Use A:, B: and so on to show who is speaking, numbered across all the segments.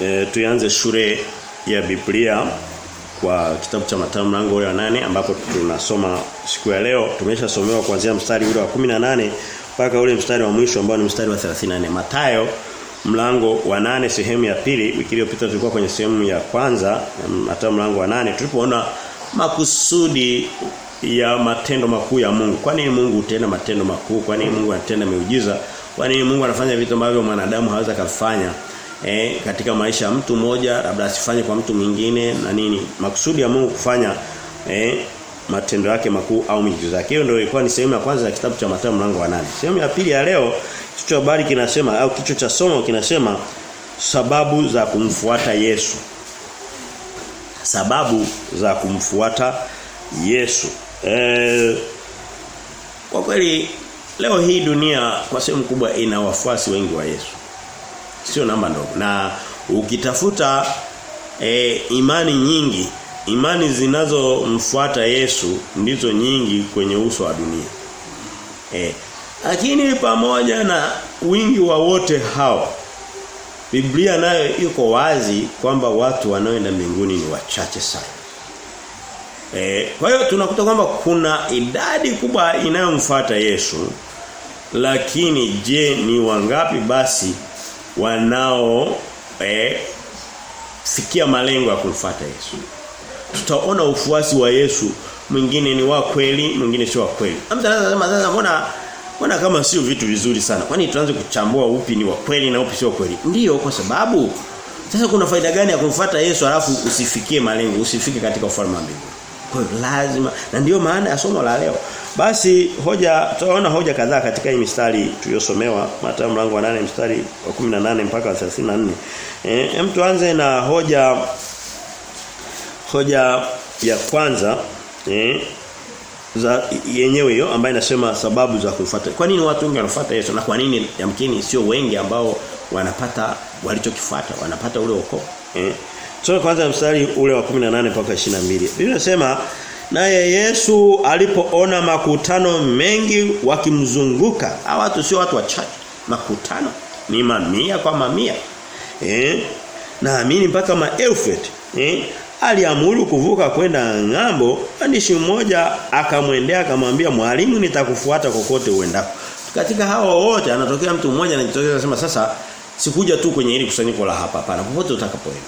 A: e, tuanze shule ya Biblia kwa kitabu cha Mathayo mlango wa nane ambapo tunasoma siku ya leo tumeshasomewa kuanzia mstari ule wa 18 mpaka ule mstari wa mwisho ambao ni mstari wa 34. Mathayo mlango wa nane sehemu ya pili wiki iliyopita tulikuwa kwenye sehemu ya kwanza Mathayo mlango wa nane tulipoona makusudi ya matendo makuu ya Mungu. Kwa nini Mungu hutenda matendo makuu? Kwa nini Mungu anatenda miujiza? Kwa nini Mungu anafanya vitu ambavyo mwanadamu hawezi kufanya? Eh, katika maisha ya mtu mmoja labda asifanye kwa mtu mwingine na nini? Makusudi ya Mungu kufanya eh, matendo yake makuu au miujiza yake. Hiyo ndio ilikuwa ni sehemu ya kwanza ya kitabu cha Mathayo mlango wa nane. Sehemu ya pili ya leo kichwa habari kinasema au kichwa cha somo kinasema sababu za kumfuata Yesu. Sababu za kumfuata Yesu. Eh, kwa kweli leo hii dunia kwa sehemu kubwa ina wafuasi wengi wa Yesu. Sio namba ndogo. Na ukitafuta e, imani nyingi, imani zinazomfuata Yesu ndizo nyingi kwenye uso wa dunia. E, lakini pamoja na wingi wa wote hao Biblia nayo iko wazi kwamba watu wanaoenda mbinguni ni wachache sana. E, kwa hiyo tunakuta kwamba kuna idadi kubwa inayomfuata Yesu lakini je ni wangapi basi wanao eh, fikia malengo ya kumfuata Yesu. Tutaona ufuasi wa Yesu mwingine ni wa kweli, mwingine sio wa kweli. Mtu sasa mbona mbona kama sio vitu vizuri sana. Kwani tuanze kuchambua upi ni wa kweli na upi sio kweli? Ndiyo kwa sababu sasa kuna faida gani ya kumfuata Yesu alafu usifikie malengo, usifike katika ufalme wa mbinguni. Kwa hiyo lazima na ndiyo maana ya somo la leo. Basi hoja tunaona hoja kadhaa katika hii mistari tuliyosomewa Mathayo mlango wa 8 mstari wa 18 mpaka 34. Eh tuanze na hoja hoja ya kwanza eh za yenyewe hiyo ambayo inasema sababu za kufuata. Kwa nini watu wengi wanafuata Yesu na kwa nini yamkini sio wengi ambao wanapata walichokifuata, wanapata ule wokovu. Eh Tusome kwanza mstari ule wa 18 mpaka 22. Biblia inasema naye Yesu alipoona makutano mengi wakimzunguka. Hawa watu sio watu wachache. Makutano ni mamia kwa mamia. Eh? Naamini mpaka maelfu eh? Aliamuru kuvuka kwenda ng'ambo. Mwandishi mmoja akamwendea akamwambia mwalimu nitakufuata kokote uendako. Katika hao wote anatokea mtu mmoja anajitokeza anasema sasa sikuja tu kwenye hili kusanyiko la hapa hapana popote utakapoenda.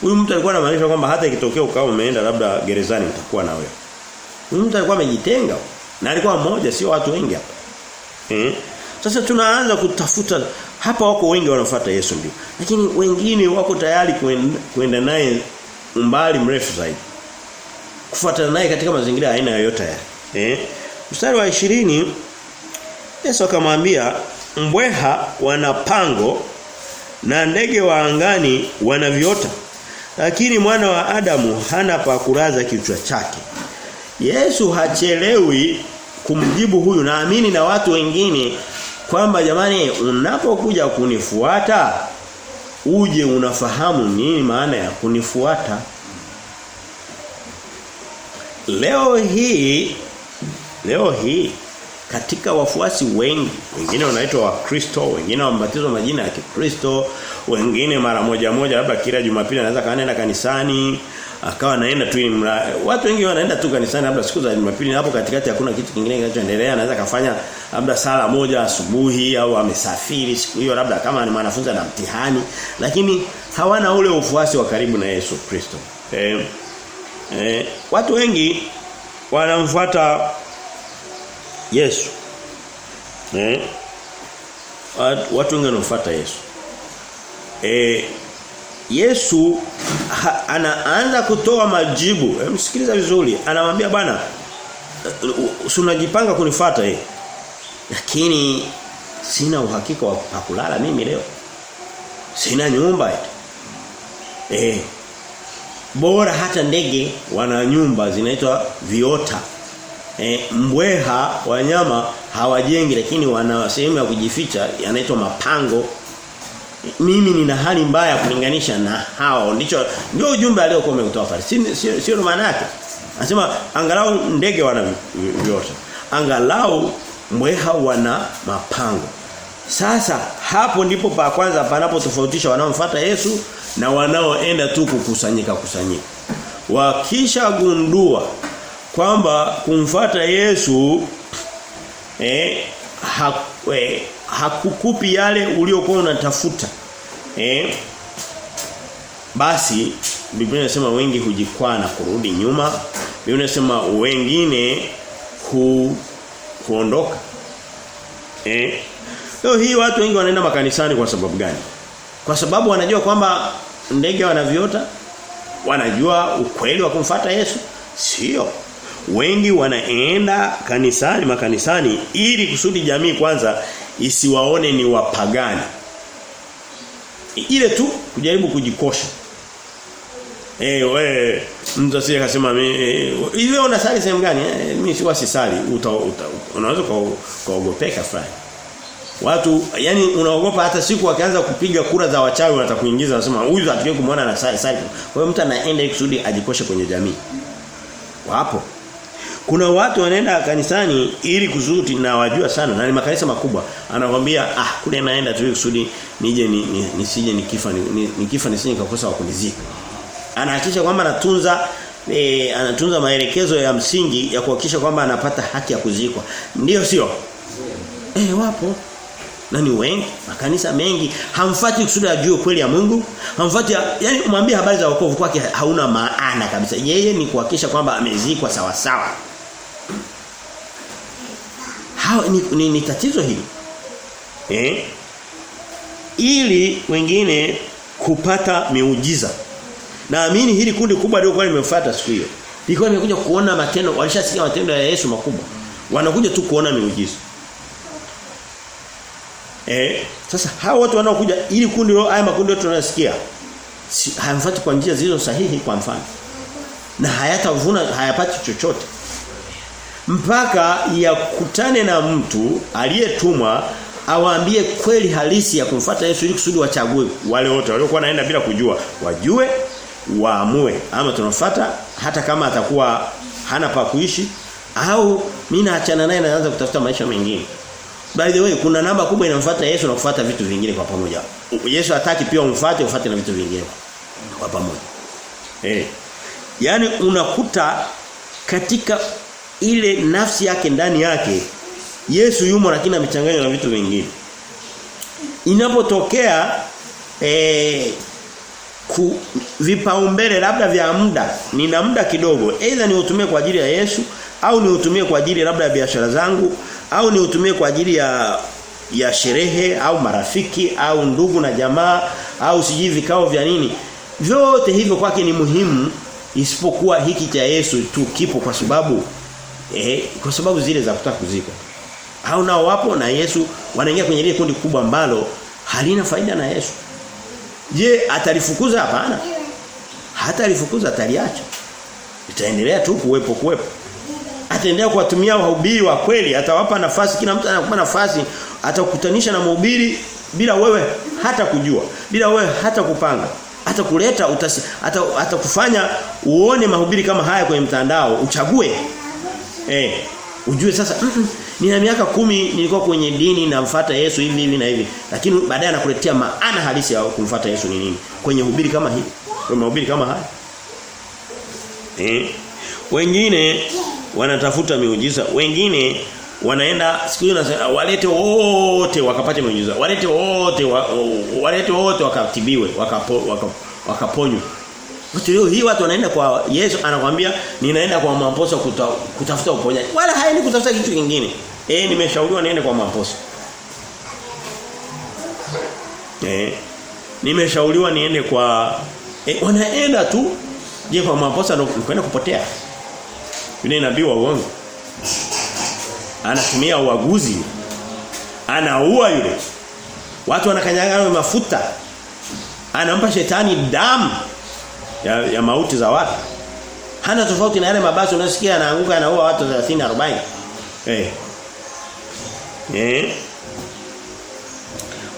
A: Huyu mtu alikuwa anamaanisha kwamba hata ikitokea ukao umeenda labda gerezani utakuwa na wewe. Huyu mtu alikuwa amejitenga na alikuwa mmoja sio watu wengi hapa. Eh? Sasa tunaanza kutafuta hapa wako wengi wanafuata Yesu ndio. Lakini wengine wako tayari kwenda, naye umbali mrefu zaidi. Kufuatana naye katika mazingira aina yoyote ya. Eh? Mstari wa 20 Yesu akamwambia mbweha wana pango na ndege wa angani wana viota lakini mwana wa Adamu hana pa kulaza kichwa chake. Yesu hachelewi kumjibu huyu naamini na watu wengine kwamba jamani unapokuja kunifuata uje unafahamu nini maana ya kunifuata. Leo hii leo hii katika wafuasi wengi. Wengine wanaitwa wakristo wengine wamebatizwa majina ya Kikristo wengine mara moja moja labda kila Jumapili anaweza kaenda kanisani akawa anaenda tu watu wengi wanaenda tu kanisani labda siku za Jumapili hapo katikati hakuna kitu kingine kinachoendelea anaweza kafanya labda sala moja asubuhi au amesafiri siku hiyo labda kama ni mwanafunzi na mtihani. Lakini hawana ule ufuasi wa karibu na Yesu Kristo. Eh, eh, watu wengi wanamfuata Yesu. Eh? Watu wengi wanafuata Yesu. Eh Yesu ha, anaanza kutoa majibu. Eh, msikiliza vizuri. Anamwambia bwana unajipanga kunifuata eh. Lakini sina uhakika wa kulala mimi leo. Sina nyumba. Eh. Bora hata ndege wana nyumba zinaitwa viota. E, mbweha wanyama hawajengi lakini wana sehemu ya kujificha yanaitwa mapango. Mimi nina hali mbaya kulinganisha na hao. Ndicho ndio ujumbe aliokuwa umeutoa pale. si sio sio maana yake. Anasema angalau ndege wana viota. Angalau mbweha wana mapango. Sasa hapo ndipo pa kwanza panapotofautisha wanaomfuata Yesu na wanaoenda tu kukusanyika kusanyika. Wakishagundua kwamba kumfata Yesu eh, ha, eh hakukupi yale uliokuwa unatafuta. Eh? Basi Biblia inasema wengi hujikwaa na kurudi nyuma. Biblia inasema wengine hu, huondoka. Eh? Leo hii watu wengi wanaenda makanisani kwa sababu gani? Kwa sababu wanajua kwamba ndege wanaviota, wanajua ukweli wa kumfata Yesu? Sio. Wengi wanaenda kanisani makanisani ili kusudi jamii kwanza isiwaone ni wapagani. Ile tu kujaribu kujikosha. Eh wewe mtu asije akasema hivi eh, unasali sehemu gani? Eh, mimi si wasisali. Uta, uta, unaweza kuogopeka fulani. Watu yani unaogopa hata siku wakianza kupiga kura za wachawi watakuingiza wanasema huyu hatukiwe kumuona anasali sali. Kwa hiyo mtu anaenda kusudi ajikoshe kwenye jamii. Wapo. Kuna watu wanaenda kanisani ili kuzuti na wajua sana na ni makanisa makubwa. Anakuambia ah kule naenda tu kusudi nije ni, ni, nisije nikifa ni, ni, nikifa nisije nikakosa wakunizika. Anahakisha Anahakikisha kwamba anatunza e, anatunza maelekezo ya msingi ya kuhakikisha kwamba anapata haki ya kuzikwa. Ndiyo sio? Eh wapo. Na ni wengi, makanisa mengi hamfati kusudi ajue kweli ya Mungu, hamfati yani umwambie habari za wokovu kwake hauna maana kabisa. Yeye ni kuhakikisha kwamba amezikwa sawa sawa. Hao ni, ni, ni tatizo hili. Eh? Ili wengine kupata miujiza. Naamini hili kundi kubwa ndio kwa limefuata siku hiyo. Liko nimekuja kuona matendo, walishasikia matendo ya Yesu makubwa. Wanakuja tu kuona miujiza. Eh, sasa hao watu wanaokuja ili kundi hilo haya makundi yote tunayosikia si, hayamfuati kwa njia zilizo sahihi kwa mfano. Na hayatavuna hayapati chochote. Mpaka yakutane na mtu aliyetumwa awaambie kweli halisi ya kumfata Yesu ili kusudi wachague wale wote waliokuwa naenda bila kujua wajue waamue ama tunafuata hata kama atakuwa hana pa kuishi au mimi naachana naye naanza kutafuta maisha mengine By the way kuna namba kubwa inamfuata Yesu na kufuata vitu vingine kwa pamoja. Yesu hataki pia umfuate ufuate na vitu vingine kwa pamoja. Eh. yani unakuta katika ile nafsi yake ndani yake Yesu yumo lakini amechanganywa na vitu vingine. Inapotokea eh ku vipaumbele labda vya muda, nina muda kidogo, aidha ni utumie kwa ajili ya Yesu au ni utumie kwa ajili labda ya biashara zangu au ni utumie kwa ajili ya ya sherehe au marafiki au ndugu na jamaa au sijui vikao vya nini vyote hivyo kwake ni muhimu isipokuwa hiki cha Yesu tu kipo kwa sababu eh, kwa sababu zile za kutaka kuzika. Au nao wapo na Yesu wanaingia kwenye ile kundi kubwa ambalo halina faida na Yesu. Je atalifukuza? Hapana. Hata alifukuza ataliacha. Itaendelea tu kuwepo kuwepo. Ataendelea kuwatumia wahubiri wa kweli. Atawapa nafasi kila mtu anakupa nafasi. Atakutanisha na mhubiri bila wewe hata kujua bila wewe hata kupanga. Hata kuleta utasi, hata, hata kufanya uone mahubiri kama haya kwenye mtandao. Uchague eh ujue sasa mm -mm, nina miaka kumi nilikuwa kwenye dini namfuata Yesu hivi hivi na hivi. Lakini baadaye anakuletea maana halisi ya kumfuata Yesu ni nini? Kwenye hubiri kama hii. Kwenye mahubiri kama haya. Eh wengine wanatafuta miujiza. Wengine wanaenda siku hiyo walete wote wakapate miujiza. Walete wote wa, walete wote wakatibiwe wakapo, waka, leo hii watu wanaenda kwa Yesu anakuambia ninaenda kwa mamposa kuta, kutafuta uponyaji. Wala haendi kutafuta kitu kingine. Eh nimeshauriwa niende kwa mamposa. Eh nimeshauriwa niende kwa eh, wanaenda tu je kwa mamposa ndio kwenda kupotea. Yule nabii wa uongo. Anatumia uaguzi. Anaua yule. Watu wanakanyaga mafuta. Anampa shetani damu ya, ya mauti za watu. Hana tofauti na yale mabasi unasikia yanaanguka yanaua watu 30 40. Eh. Eh.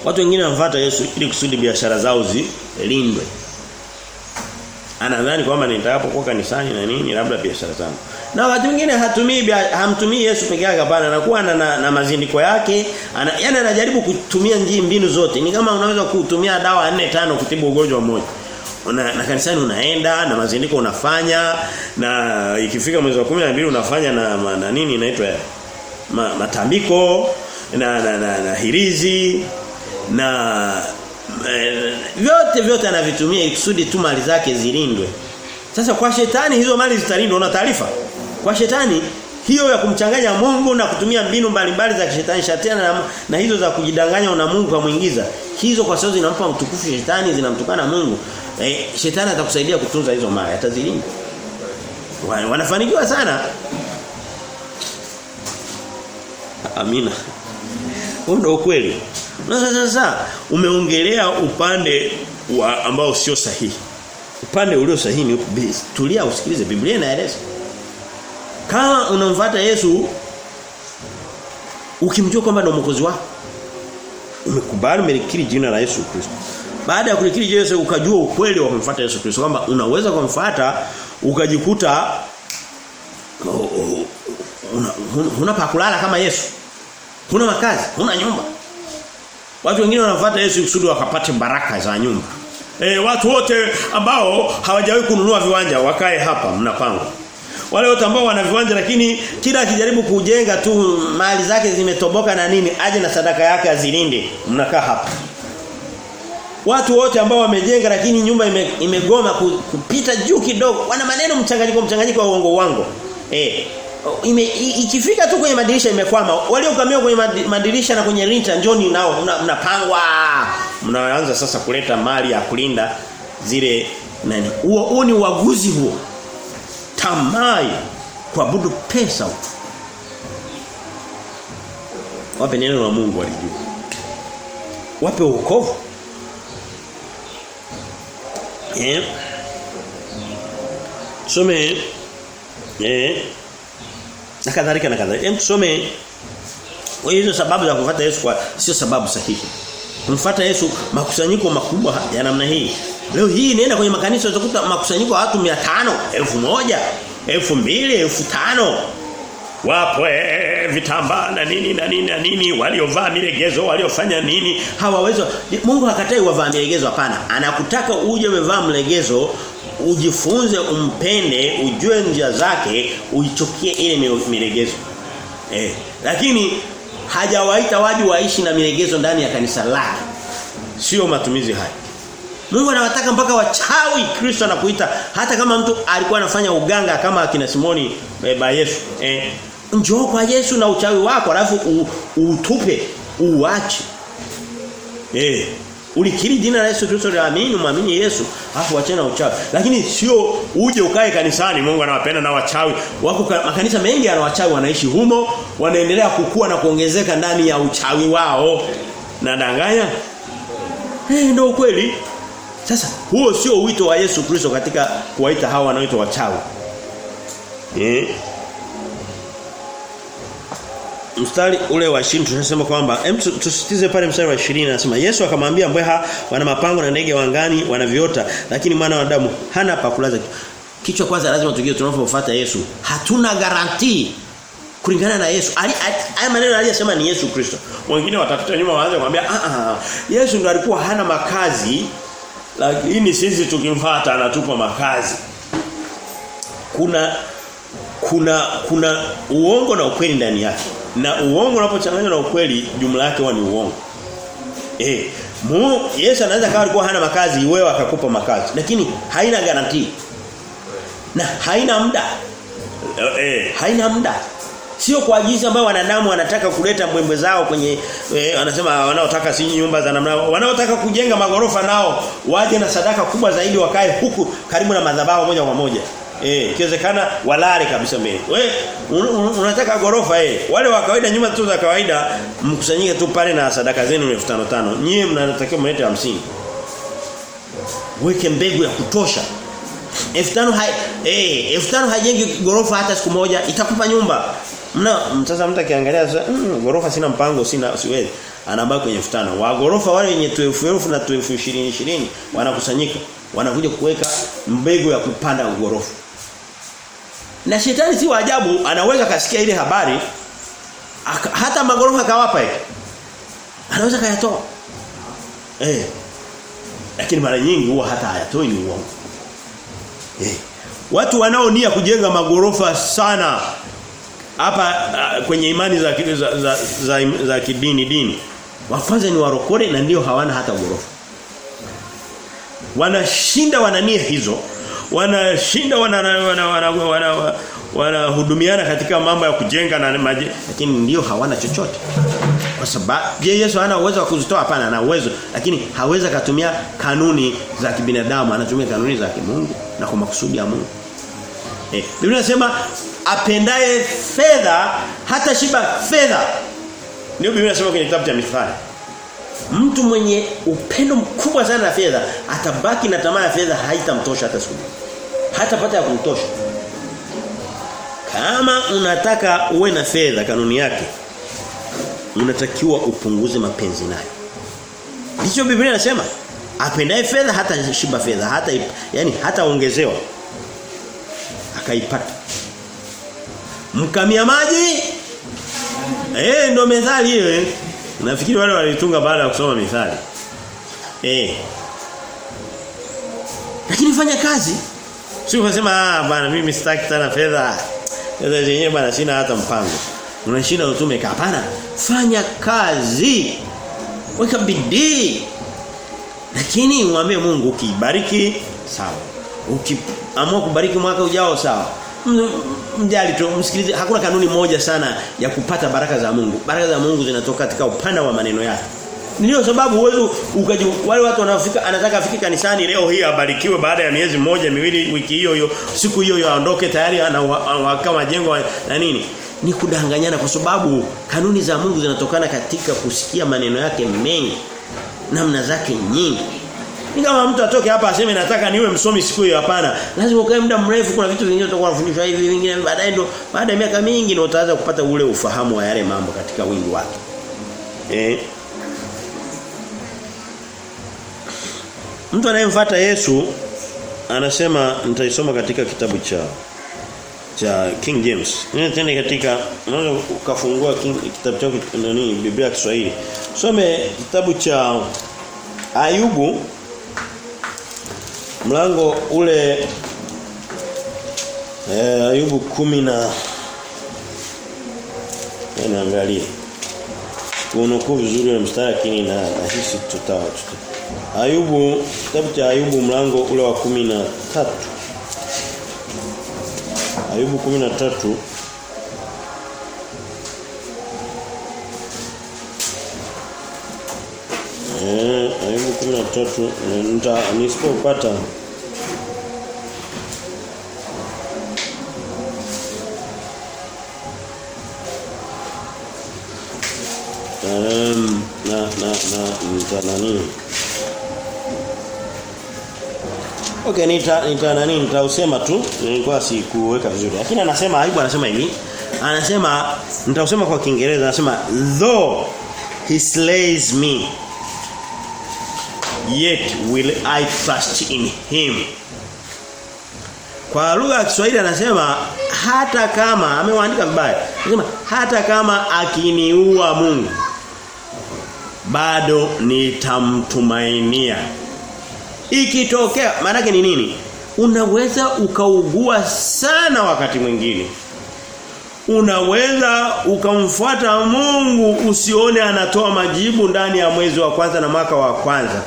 A: Watu wengine wanafuata Yesu ili kusudi biashara zao zilindwe. Anadhani kwamba nitakapokuwa kanisani na nini labda biashara zangu. Na wakati mwingine hatumii hamtumii Yesu peke yake hapana anakuwa na, na, na mazindiko yake ana, yani anajaribu kutumia njii mbinu zote ni kama unaweza kutumia dawa 4 5 kutibu ugonjwa mmoja una, na kanisani unaenda na mazindiko unafanya na ikifika mwezi wa 12 unafanya na, na, na nini inaitwa ma, matambiko na, na, na, na hirizi na e, vyote vyote anavitumia ikusudi tu mali zake zilindwe. Sasa kwa shetani hizo mali zitalindwa una taarifa? Kwa shetani hiyo ya kumchanganya Mungu na kutumia mbinu mbalimbali za kishetani shetani na, na hizo za kujidanganya una Mungu kamuingiza hizo kwa sababu zinampa utukufu shetani zinamtukana Mungu eh, shetani atakusaidia kutunza hizo mali atazilinda wanafanikiwa sana. Amina. Huo ndio ukweli. Na sasa umeongelea upande wa ambao sio sahihi. Upande ulio sahihi ni tulia usikilize. Biblia inaeleza. Kama unamfuata Yesu ukimjua kwamba ndio mwokozi wako umekubali umelikiri jina la Yesu Kristo baada ya kulikiri Yesu ukajua ukweli wa kumfuata Yesu Kristo kwamba unaweza kumfuata ukajikuta una, una pa kulala kama Yesu huna makazi huna nyumba watu wengine wanafuata Yesu kusudi wakapate baraka za nyumba E, watu wote ambao hawajawahi kununua viwanja wakae hapa mnapangwa. Wale wote ambao wana viwanja lakini kila akijaribu kujenga tu mali zake zimetoboka na nini aje na sadaka yake azilinde mnakaa hapa. Watu wote ambao wamejenga lakini nyumba ime, imegoma kupita juu kidogo. Wana maneno mchanganyiko mchanganyiko wa uongo wango. Eh ime, ikifika tu kwenye madirisha imekwama. Waliokamia kwenye madirisha na kwenye rinta njoni nao mnapangwa. Mna mnaanza sasa kuleta mali ya kulinda zile nani huo ni uaguzi huo. Tamai kuabudu pesa wape neno la Mungu walijua wape wokovu eh tusome eh na kadhalika na kadhalika. Hem tusome hizo sababu za kufuata Yesu kwa sio sababu sahihi. Kumfuata Yesu makusanyiko makubwa ya namna hii. Leo hii nenda kwenye makanisa utakuta makusanyiko ya watu 500, 1000, 2000, 5000. Wapo eh, vitambaa na nini na nini na nini waliovaa milegezo waliofanya nini hawawezi. Mungu hakatai wavaa milegezo hapana. Anakutaka uje umevaa mlegezo ujifunze umpende ujue njia zake uichukie ile milegezo eh lakini hajawaita waje waishi na milegezo ndani ya kanisa lake. Sio matumizi haya. Mungu anawataka mpaka wachawi Kristo anakuita. Hata kama mtu alikuwa anafanya uganga kama akina Simoni e, ba Yesu eh njoo kwa Yesu na uchawi wako alafu utupe uache eh ulikiri jina la Yesu Kristo liamini muamini Yesu alafu achana uchawi. Lakini sio uje ukae kanisani Mungu anawapenda na wachawi. Wako makanisa mengi yana wachawi wanaishi humo wanaendelea kukua na kuongezeka ndani ya uchawi wao. Nadanganya? Eh ndio kweli sasa huo sio wito wa Yesu Kristo katika kuwaita hawa wanaoitwa wachawi. Eh mstari ule wa 20 tunasema kwamba hem tusitize pale mstari wa 20 anasema Yesu akamwambia mbweha wana mapango na ndege wangani wana viota lakini mwana wa damu hana pa kulaza kichwa. Kwanza lazima tujue tunapofuata Yesu. Hatuna garantii kulingana na Yesu. Haya maneno aliyosema ni Yesu Kristo. Wengine watatuta nyuma waanze kumwambia ah ah Yesu ndo alikuwa hana makazi lakini sisi tukimfuata anatupa makazi. Kuna kuna kuna uongo na ukweli ndani yake. Na uongo unapochanganywa na ukweli jumla yake huwa ni uongo. Eh Mu, Yesu anaweza kawa alikuwa hana makazi wewe akakupa makazi. Lakini haina garantii na haina muda. Eh haina muda. Sio kwa jinsi ambayo wanadamu wanataka kuleta mwembe zao kwenye eh, wanasema wanaotaka si nyumba za namna wanaotaka kujenga magorofa nao waje na sadaka kubwa zaidi wakae huku karibu na madhabahu moja kwa moja Eh, ikiwezekana walale kabisa mbele. Wewe un, un, unataka gorofa eh. Wale wa kawaida nyumba tu za kawaida mkusanyike tu pale na sadaka zenu 1500. Nyie mnatakiwa mlete 50. Weke mbegu ya kutosha. 1500 hai eh 1500 haijengi gorofa hata siku moja itakupa nyumba. Mna sasa mtu akiangalia sasa mm, gorofa sina mpango sina siwezi. Anabaki kwenye 5000. Wa gorofa wale wenye 2000 na 2020 20 wanakusanyika wanakuja kuweka mbegu ya kupanda gorofa. Na shetani si waajabu anaweza kasikia ile habari hata magorofa kawapa hivi. Anaweza kayatoa. Eh. Lakini mara nyingi huwa hata hayatoi ni uongo. Eh. Watu wanaonia kujenga magorofa sana hapa uh, kwenye imani za, za, za, za, za kidini dini wa ni warokore na ndio hawana hata gorofa wanashinda wanania hizo wanashinda wana wana wana, wana, wanahudumiana katika mambo ya kujenga na maji lakini ndio hawana chochote. Kwa sababu je Yesu hana uwezo wa kuzitoa? Hapana ana uwezo. Lakini hawezi kutumia kanuni za kibinadamu anatumia kanuni za kimungu na kwa makusudi ya Mungu. Eh Biblia inasema apendaye fedha hata shiba fedha. Ndio Biblia inasema kwenye kitabu cha Mithali Mtu mwenye upendo mkubwa sana na fedha atabaki na tamaa ya fedha haitamtosha hata siku. Hatapata ya kumtosha. Kama unataka uwe na fedha kanuni yake unatakiwa upunguze mapenzi nayo. Ndicho Biblia inasema apendaye fedha hata shiba fedha hata yani hata ongezewa akaipata. Mkamia maji eh ndo methali hiyo eh. Nafikiri wale walitunga baada ya kusoma mithali. Eh. Lakini fanya kazi. Sio unasema ah bana mimi sitaki sana fedha. Fedha zenyewe bana sina hata mpango. Unashinda utume hapana. Fanya kazi. Weka bidii. Lakini umwambie Mungu ukibariki sawa. Ukiamua kubariki mwaka ujao sawa mjali tu msikilize hakuna kanuni moja sana ya kupata baraka za Mungu. Baraka za Mungu zinatoka katika upande wa maneno yake. Ndio sababu uwezo ukaji wale watu wanaofika anataka afike kanisani leo hii abarikiwe baada ya miezi moja miwili wiki hiyo hiyo siku hiyo hiyo aondoke tayari ana majengo na nini? Ni kudanganyana kwa sababu kanuni za Mungu zinatokana katika kusikia maneno yake mengi namna zake nyingi. Kama mtu atoke hapa aseme nataka niwe msomi siku hiyo hapana. Lazima ukae muda mrefu kuna vitu vingine utakuwa unafundishwa hivi vingine baadaye ndo baada ya miaka mingi ndio utaanza kupata ule ufahamu wa yale mambo katika wingi wake. Eh. Mtu anayemfuata Yesu anasema nitaisoma katika kitabu cha cha King James. Nini tena katika unaweza ukafungua kitabu chako nani Biblia ya Kiswahili. Some kitabu cha Ayubu mlango ule eh, Ayubu kumi na naangalia kunukuu vizuri na mstari lakini na nahisi tuta, tuta. Ayubu kitabu cha Ayubu mlango ule wa kumi na tatu. Ayubu kumi na tatu Eh, Ayubu 13 nita nisipopata. Um, na na na nita nani? Okay nita nita nani? Nitausema tu nilikuwa sikuweka vizuri. Lakini anasema Ayubu anasema hivi. Anasema nitausema kwa Kiingereza anasema though he slays me yet will I trust in him. Kwa lugha ya Kiswahili anasema hata kama amewaandika vibaya. Anasema hata kama akiniua Mungu bado nitamtumainia. Ikitokea maana ni nini? Unaweza ukaugua sana wakati mwingine. Unaweza ukamfuata Mungu usione anatoa majibu ndani ya mwezi wa kwanza na mwaka wa kwanza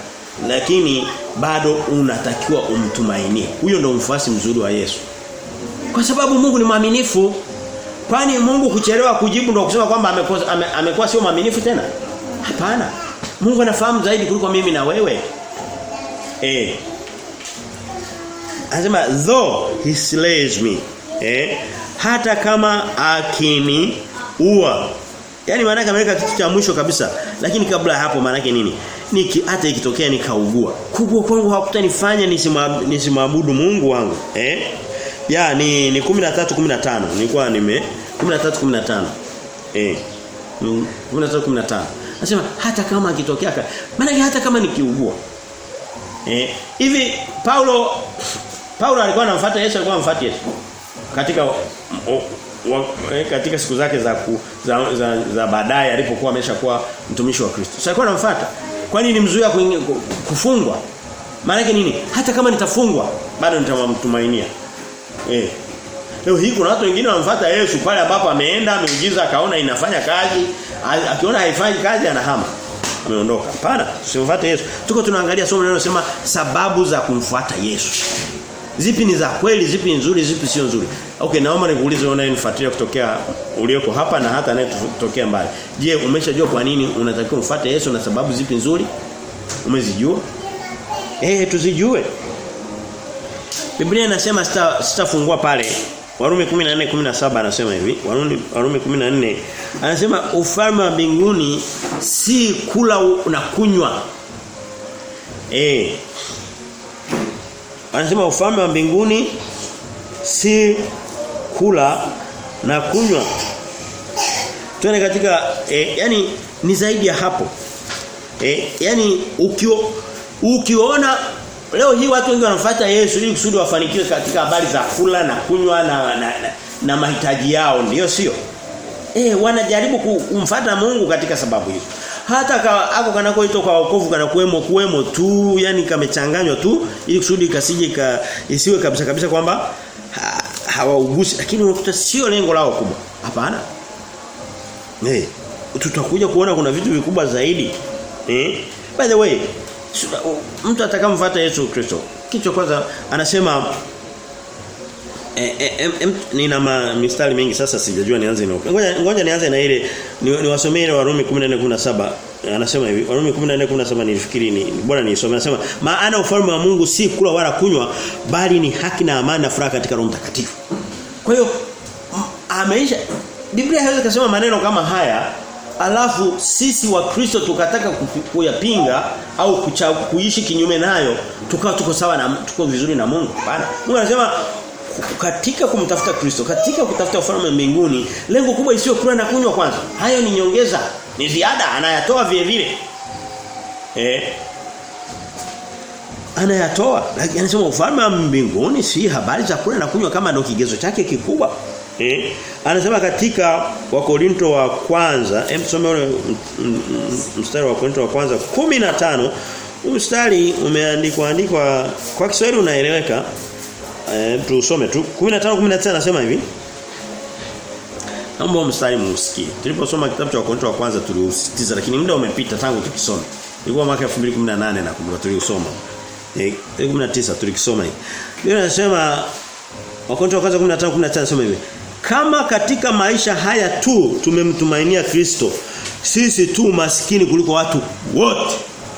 A: lakini bado unatakiwa umtumainie. Huyo ndio mfuasi mzuri wa Yesu. Kwa sababu Mungu ni mwaminifu. Kwani Mungu kuchelewa kujibu ndio kusema kwamba amekuwa ame, amekuwa sio mwaminifu tena? Hapana. Mungu anafahamu zaidi kuliko mimi na wewe. Eh. Anasema though he slays me, eh, hata kama akini ua. Yaani maana ameweka kitu cha mwisho kabisa. Lakini kabla hapo maana nini? Niki hata ikitokea nikaugua. Kugua kwangu hakutanifanya nisimwabudu Mungu wangu. Eh? Ya ni ni 13 15. Nilikuwa nime 13 15. Eh. 13 15. Nasema hata kama akitokea maana hata kama nikiugua. Eh, hivi Paulo Paulo alikuwa anamfuata Yesu alikuwa anamfuata Yesu. katika katika siku zake za ku, za, za, za baadaye alipokuwa ameshakuwa mtumishi wa Kristo. Sasa alikuwa anamfuata. Kwa nini nimzuia kufungwa? Maana yake nini? Hata kama nitafungwa bado nitamtumainia. Eh. Leo hii kuna watu wengine wanamfuata Yesu pale ambapo ameenda ameujiza akaona inafanya kazi, akiona haifanyi kazi anahama. Ameondoka. Hapana, usimfuate Yesu. Tuko tunaangalia somo linalosema sababu za kumfuata Yesu. Zipi ni za kweli, zipi nzuri, zipi sio nzuri. Okay, naomba nikuulize wewe unayenifuatilia kutokea ulioko hapa na hata anayetokea mbali. Je, umeshajua kwa nini unatakiwa umfuate Yesu na sababu zipi nzuri? Umezijua? Eh, tuzijue. Biblia inasema sitafungua sita pale. Warumi 14:17 anasema hivi. Warumi Warumi 14 anasema ufalme wa mbinguni si kula na kunywa. Eh. Anasema ufalme wa mbinguni si kula na kunywa. Tuone katika eh, yani ni zaidi ya hapo. Eh, yani ukio ukiona leo hii watu wengi wanafuata Yesu ili kusudi wafanikiwe katika habari za kula na kunywa na na, na, na mahitaji yao ndio sio? Eh wanajaribu kumfuata Mungu katika sababu hizo. Hata ka, ako kanakoitwa kwa wokovu kana kuemo kuemo tu yani kamechanganywa tu ili kusudi kasije ka, isiwe kabisa kabisa kwamba ha, hawaugusi lakini unakuta sio lengo lao kubwa. Hapana. Eh tutakuja kuona kuna vitu vikubwa zaidi. Eh by the way mtu atakamfuata Yesu Kristo kicho kwanza anasema eh, e, e, nina ma, mistari mingi sasa sijajua nianze na ngoja ngoja nianze na ile niwasomee ni Warumi 14:17 anasema hivi Warumi 14:17 nilifikiri ni bora niisome. Anasema maana ufalme wa Mungu si kula wala kunywa bali ni haki na amani na furaha katika Roho Mtakatifu. Kwa hiyo ameisha Biblia haiwezi kusema maneno kama haya alafu sisi wa Kristo tukataka kuyapinga au kuishi kinyume nayo tukawa tuko sawa na tuko vizuri na Mungu. Bana. Mungu anasema katika kumtafuta Kristo katika kutafuta ufalme wa mbinguni lengo kubwa isiyo kula na kunywa kwanza. Hayo ni nyongeza ni ziada anayatoa vile vile. Eh? Anayatoa lakini anasema ufalme wa mbinguni si habari za kula na kunywa kama ndio kigezo chake kikubwa. Eh, anasema katika Wakorinto wa kwanza, hem tusome ule mstari wa Wakorinto wa kwanza 15. Mstari umeandikwa andikwa kwa Kiswahili unaeleweka. Eh, tusome tu 15 19 anasema hivi. Naomba mstari msikie. Tuliposoma kitabu cha Wakorinto wa kwanza tuliusitiza lakini muda umepita tangu tukisoma. Ilikuwa mwaka 2018 na kumbuka tuliusoma. Eh, 19 tulikisoma hii. Biblia inasema Wakorinto wa kwanza 15 19 anasema hivi. Kama katika maisha haya tu tumemtumainia Kristo, sisi tu maskini kuliko watu wote.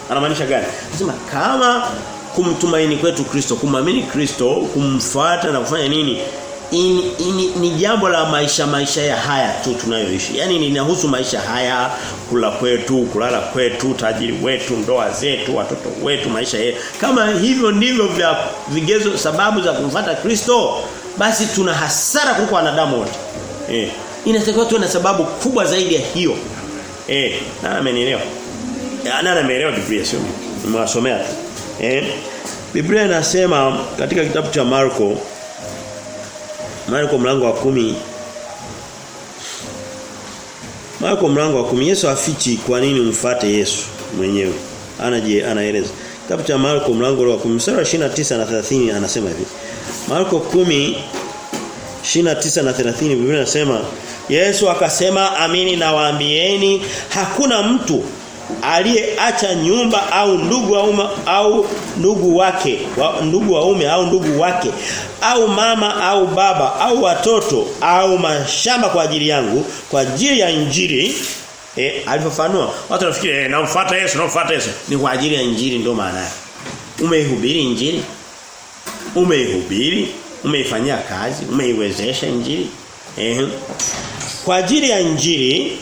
A: Anamaanisha gani? Anasema kama kumtumaini kwetu Kristo, kumamini Kristo, kumfuata na kufanya nini? In, in, ni jambo la maisha maisha ya haya tu tunayoishi. Yaani linahusu maisha haya, kula kwetu, kulala kwetu, tajiri wetu, ndoa zetu, watoto wetu, maisha yetu. Kama hivyo ndivyo vya vigezo sababu za kumfuata Kristo, basi tuna hasara kuliko wanadamu wote. Eh. Inatakiwa tuwe na sababu kubwa zaidi ya hiyo. Eh, nani amenielewa? Nani ameelewa Biblia sio mimi. Nimewasomea tu. Eh. Biblia inasema katika kitabu cha Marko Marko mlango wa kumi Marko mlango wa kumi Yesu afichi kwa nini umfuate Yesu mwenyewe. Anaje anaeleza. Kitabu cha Marko mlango wa 10 mstari wa 29 na 30 anasema hivi. Marko 10 29 na 30 Biblia inasema Yesu akasema amini na waambieni hakuna mtu aliyeacha nyumba au ndugu waume au ndugu wake wa, ndugu waume au ndugu wake au mama au baba au watoto au mashamba kwa ajili yangu kwa ajili ya injili eh alifafanua. Watu wanafikiri eh namfuata Yesu namfuata Yesu. Ni kwa ajili ya injili ndio maana yake. Umeihubiri injili? Umeihubiri? Umeifanyia kazi? Umeiwezesha injili? Eh kwa ajili ya injili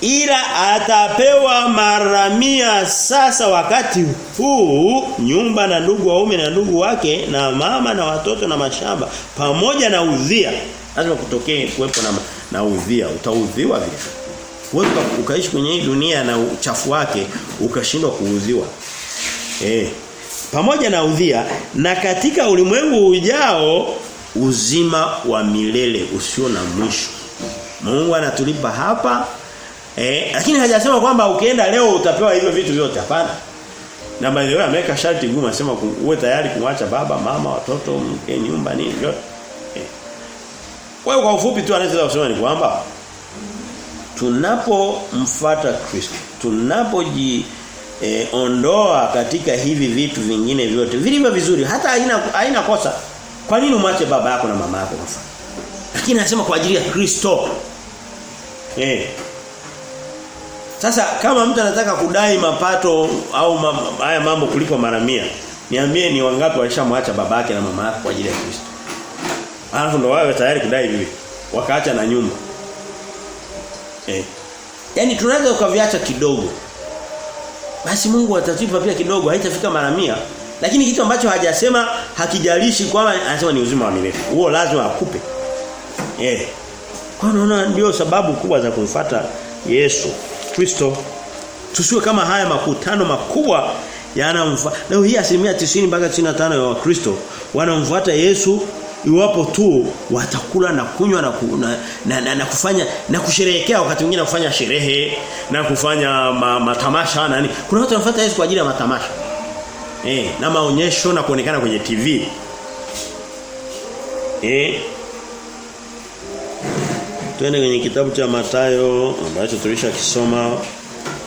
A: ila atapewa mara mia sasa wakati huu nyumba na ndugu waume na ndugu wake na mama na watoto na mashamba pamoja na udhia. Lazima kutokee kuwepo na na udhia. Utaudhiwa vile. Wewe ukaishi kwenye hii dunia na uchafu wake ukashindwa kuudhiwa. Eh pamoja na udhia na katika ulimwengu ujao uzima wa milele usio na mwisho. Mungu anatulipa hapa eh lakini hajasema kwamba ukienda leo utapewa hivyo vitu vyote hapana. Na by the way ameweka sharti gumu anasema uwe tayari kumwacha baba, mama, watoto, mke, nyumba nini vyote. Eh. Kwa hiyo kwa ufupi tu anaweza kusema ni kwamba tunapomfuata Kristo, tunapoji e, ondoa katika hivi vitu vingine vyote vilivyo vizuri hata haina haina kosa. Kwa nini umwache baba yako na mama yako kwa? Lakini anasema kwa ajili ya Kristo. Eh. Sasa kama mtu anataka kudai mapato au haya mambo kulipo mara 100, niambie ni wangapi walishamwacha babake na mama yake kwa ajili ya Kristo. Alafu ndo wawe tayari kudai hivi. Wakaacha na nyumba. Eh. Yaani tunaweza ukaviacha kidogo. Basi Mungu atatupa pia kidogo haitafika mara 100. lakini kitu ambacho hajasema hakijalishi kwamba anasema ni uzima wa milele. Huo lazima akupe. Eh. Kwa naona ndio sababu kubwa za kumfuata Yesu Kristo. Tusiwe kama haya makutano makubwa yanamfuata. Leo hii asilimia 90 mpaka 95 ya Wakristo wanamfuata Yesu iwapo tu watakula na kunywa na, na, na, na, na kufanya na kusherehekea wakati mwingine kufanya sherehe na kufanya ma, matamasha na nini. Kuna watu wanafuata Yesu kwa ajili ya matamasha. Eh, na maonyesho na kuonekana kwenye TV. Eh. Twende kwenye kitabu cha Matayo ambacho tulishakisoma.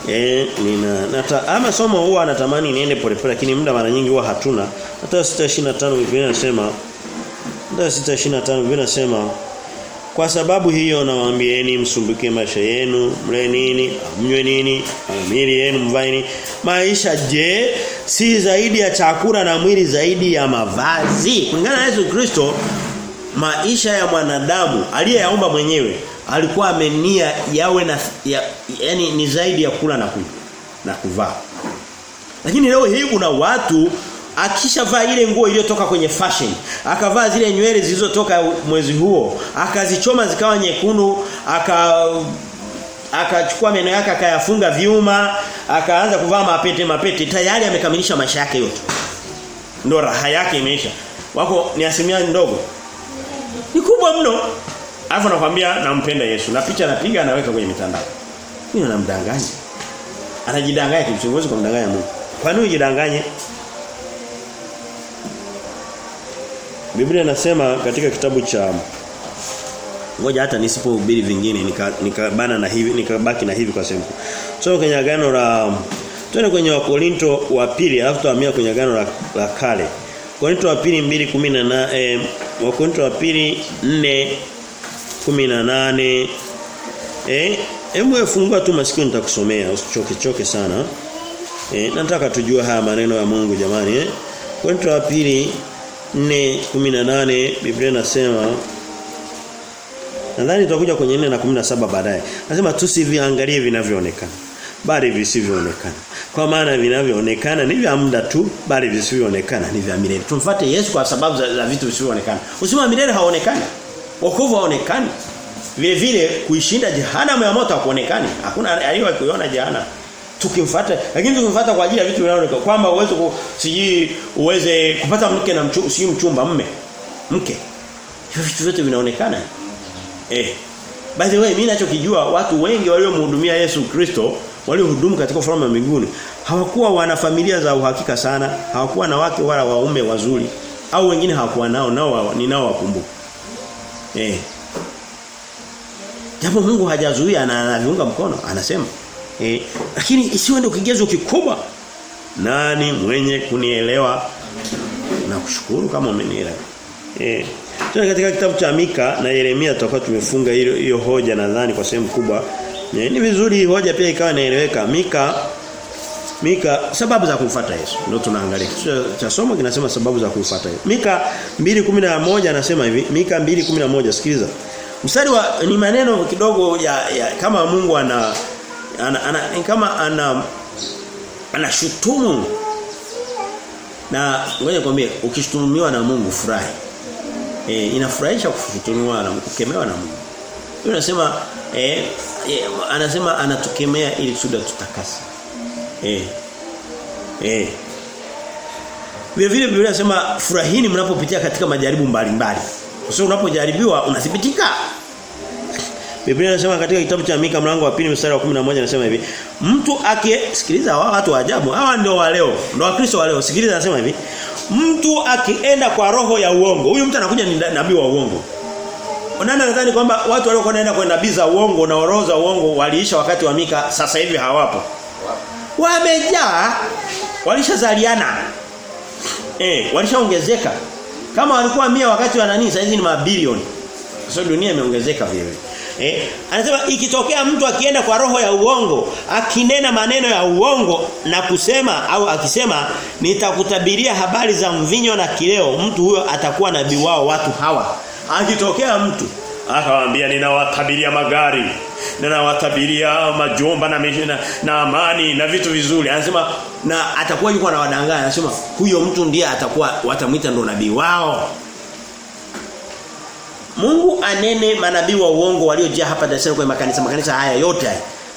A: Eh, nina nata, ama somo huwa anatamani niende polepole lakini muda mara nyingi huwa hatuna. Hata 625 Biblia inasema hata 625 Biblia inasema kwa sababu hiyo nawaambieni msumbuke maisha yenu, mle nini, mnywe nini, mwili yenu mvae nini. Maisha je, si zaidi ya chakula na mwili zaidi ya mavazi? Kulingana na Yesu Kristo, maisha ya mwanadamu aliyeyaomba mwenyewe alikuwa amenia yawe na ya, yani ni zaidi ya kula na kunywa na kuvaa. Lakini leo hii kuna watu akishavaa ile nguo iliyotoka kwenye fashion akavaa zile nywele zilizotoka mwezi huo akazichoma zikawa nyekundu aka akachukua meno yake akayafunga vyuma akaanza kuvaa mapete mapete tayari amekamilisha maisha yake yote. Ndio raha yake imeisha. Wako ni asilimia ndogo ni kubwa mno. Alafu anakuambia nampenda Yesu. Na picha anapiga anaweka kwenye mitandao. Mimi anamdanganya anajidanganya kimsingi mdanganya Mungu. Kwa nini ujidanganye? Biblia inasema katika kitabu cha ngoja hata nisipohubiri vingine nikabana nika na hivi nikabaki na hivi kwa sehemu. So kwenye agano la twende kwenye Wakorinto wa pili alafu tuhamia kwenye agano la, la kale. Korinto wa pili 2:18 eh, Wakorinto wa pili 4:18 eh hebu fungua tu masikio nitakusomea usichoke choke sana. Eh nataka tujue haya maneno ya Mungu jamani eh. Wakorintho wa pili 4:18 Biblia inasema Nadhani tutakuja kwenye 4 na 17 baadaye. Nasema tusiviangalie vinavyoonekana bali visivyoonekana. Kwa maana vinavyoonekana ni vya muda tu bali visivyoonekana ni vya milele. Tumfuate Yesu kwa sababu za, za vitu visivyoonekana. Usima milele haonekani. Wokovu haonekani. Vile vile kuishinda jehanamu ya moto hakuonekani. Hakuna aliyewahi kuiona jehanamu tukimfuata lakini tukimfuata kwa ajili ya vitu vinavyoonekana kwamba uweze siji uweze kupata mke na mchu, si mchumba mme mke hivyo vitu vyote vinaonekana eh by the way mimi ninachokijua watu wengi waliomhudumia Yesu Kristo waliohudumu katika ufalme wa mbinguni hawakuwa wana familia za uhakika sana hawakuwa na wake wala waume wazuri au wengine hawakuwa nao nao ninao wakumbuka eh Japo Mungu hajazuia na anaviunga mkono anasema Eh, lakini isiwe ndio kigezo kikubwa. Nani mwenye kunielewa na kushukuru kama umenielewa. Eh, tuna katika kitabu cha Mika na Yeremia tutakuwa tumefunga hiyo hoja nadhani kwa sehemu kubwa. Eh, ni vizuri hoja pia ikawa inaeleweka. Mika Mika sababu za kumfuata Yesu ndio tunaangalia. Cha somo kinasema sababu za kumfuata Yesu. Mika 2:11 anasema hivi, Mika 2:11 sikiliza. Mstari wa ni maneno kidogo ya, ya kama Mungu ana ana, ana kama ana anashutumu na ngoja nikwambie ukishutumiwa na Mungu furahi e, inafurahisha kushutumiwa na kukemewa na Mungu Yule anasema eh eh anasema anatukemea ili tuda tutakase eh eh vile vile Biblia inasema furahini mnapopitia katika majaribu mbalimbali Kwa sababu unapojaribiwa unathibitika. Biblia inasema katika kitabu cha Mika mlango wa 2 mstari wa 11 inasema hivi, mtu akisikiliza hawa watu wa ajabu, hawa ndio wa leo, ndio wakristo wa leo. Sikiliza anasema hivi, mtu akienda kwa roho ya uongo, huyu mtu anakuja ni nabii wa uongo. Nani nadhani kwamba watu waliokuwa wanaenda kwa nabii za uongo na oroza za uongo waliisha wakati wa Mika, sasa hivi hawapo. Wamejaa walishazaliana. Eh, walishaongezeka. Kama walikuwa mia wakati wa nani, sasa hizi ni mabilioni. Kwa so, dunia imeongezeka vile. Eh, anasema ikitokea mtu akienda kwa roho ya uongo, akinena maneno ya uongo na kusema au akisema nitakutabiria habari za mvinyo na kileo, mtu huyo atakuwa nabii wao watu hawa. Akitokea mtu akawaambia ninawatabiria magari, ninawatabiria majumba na, mishina, na amani na vitu vizuri. Anasema na atakuwa yuko anawadanganya. Anasema huyo mtu ndiye atakuwa watamwita ndo nabii wao. Mungu anene manabii wa uongo waliojia hapa Dar es Salaam kwenye makanisa makanisa haya yote.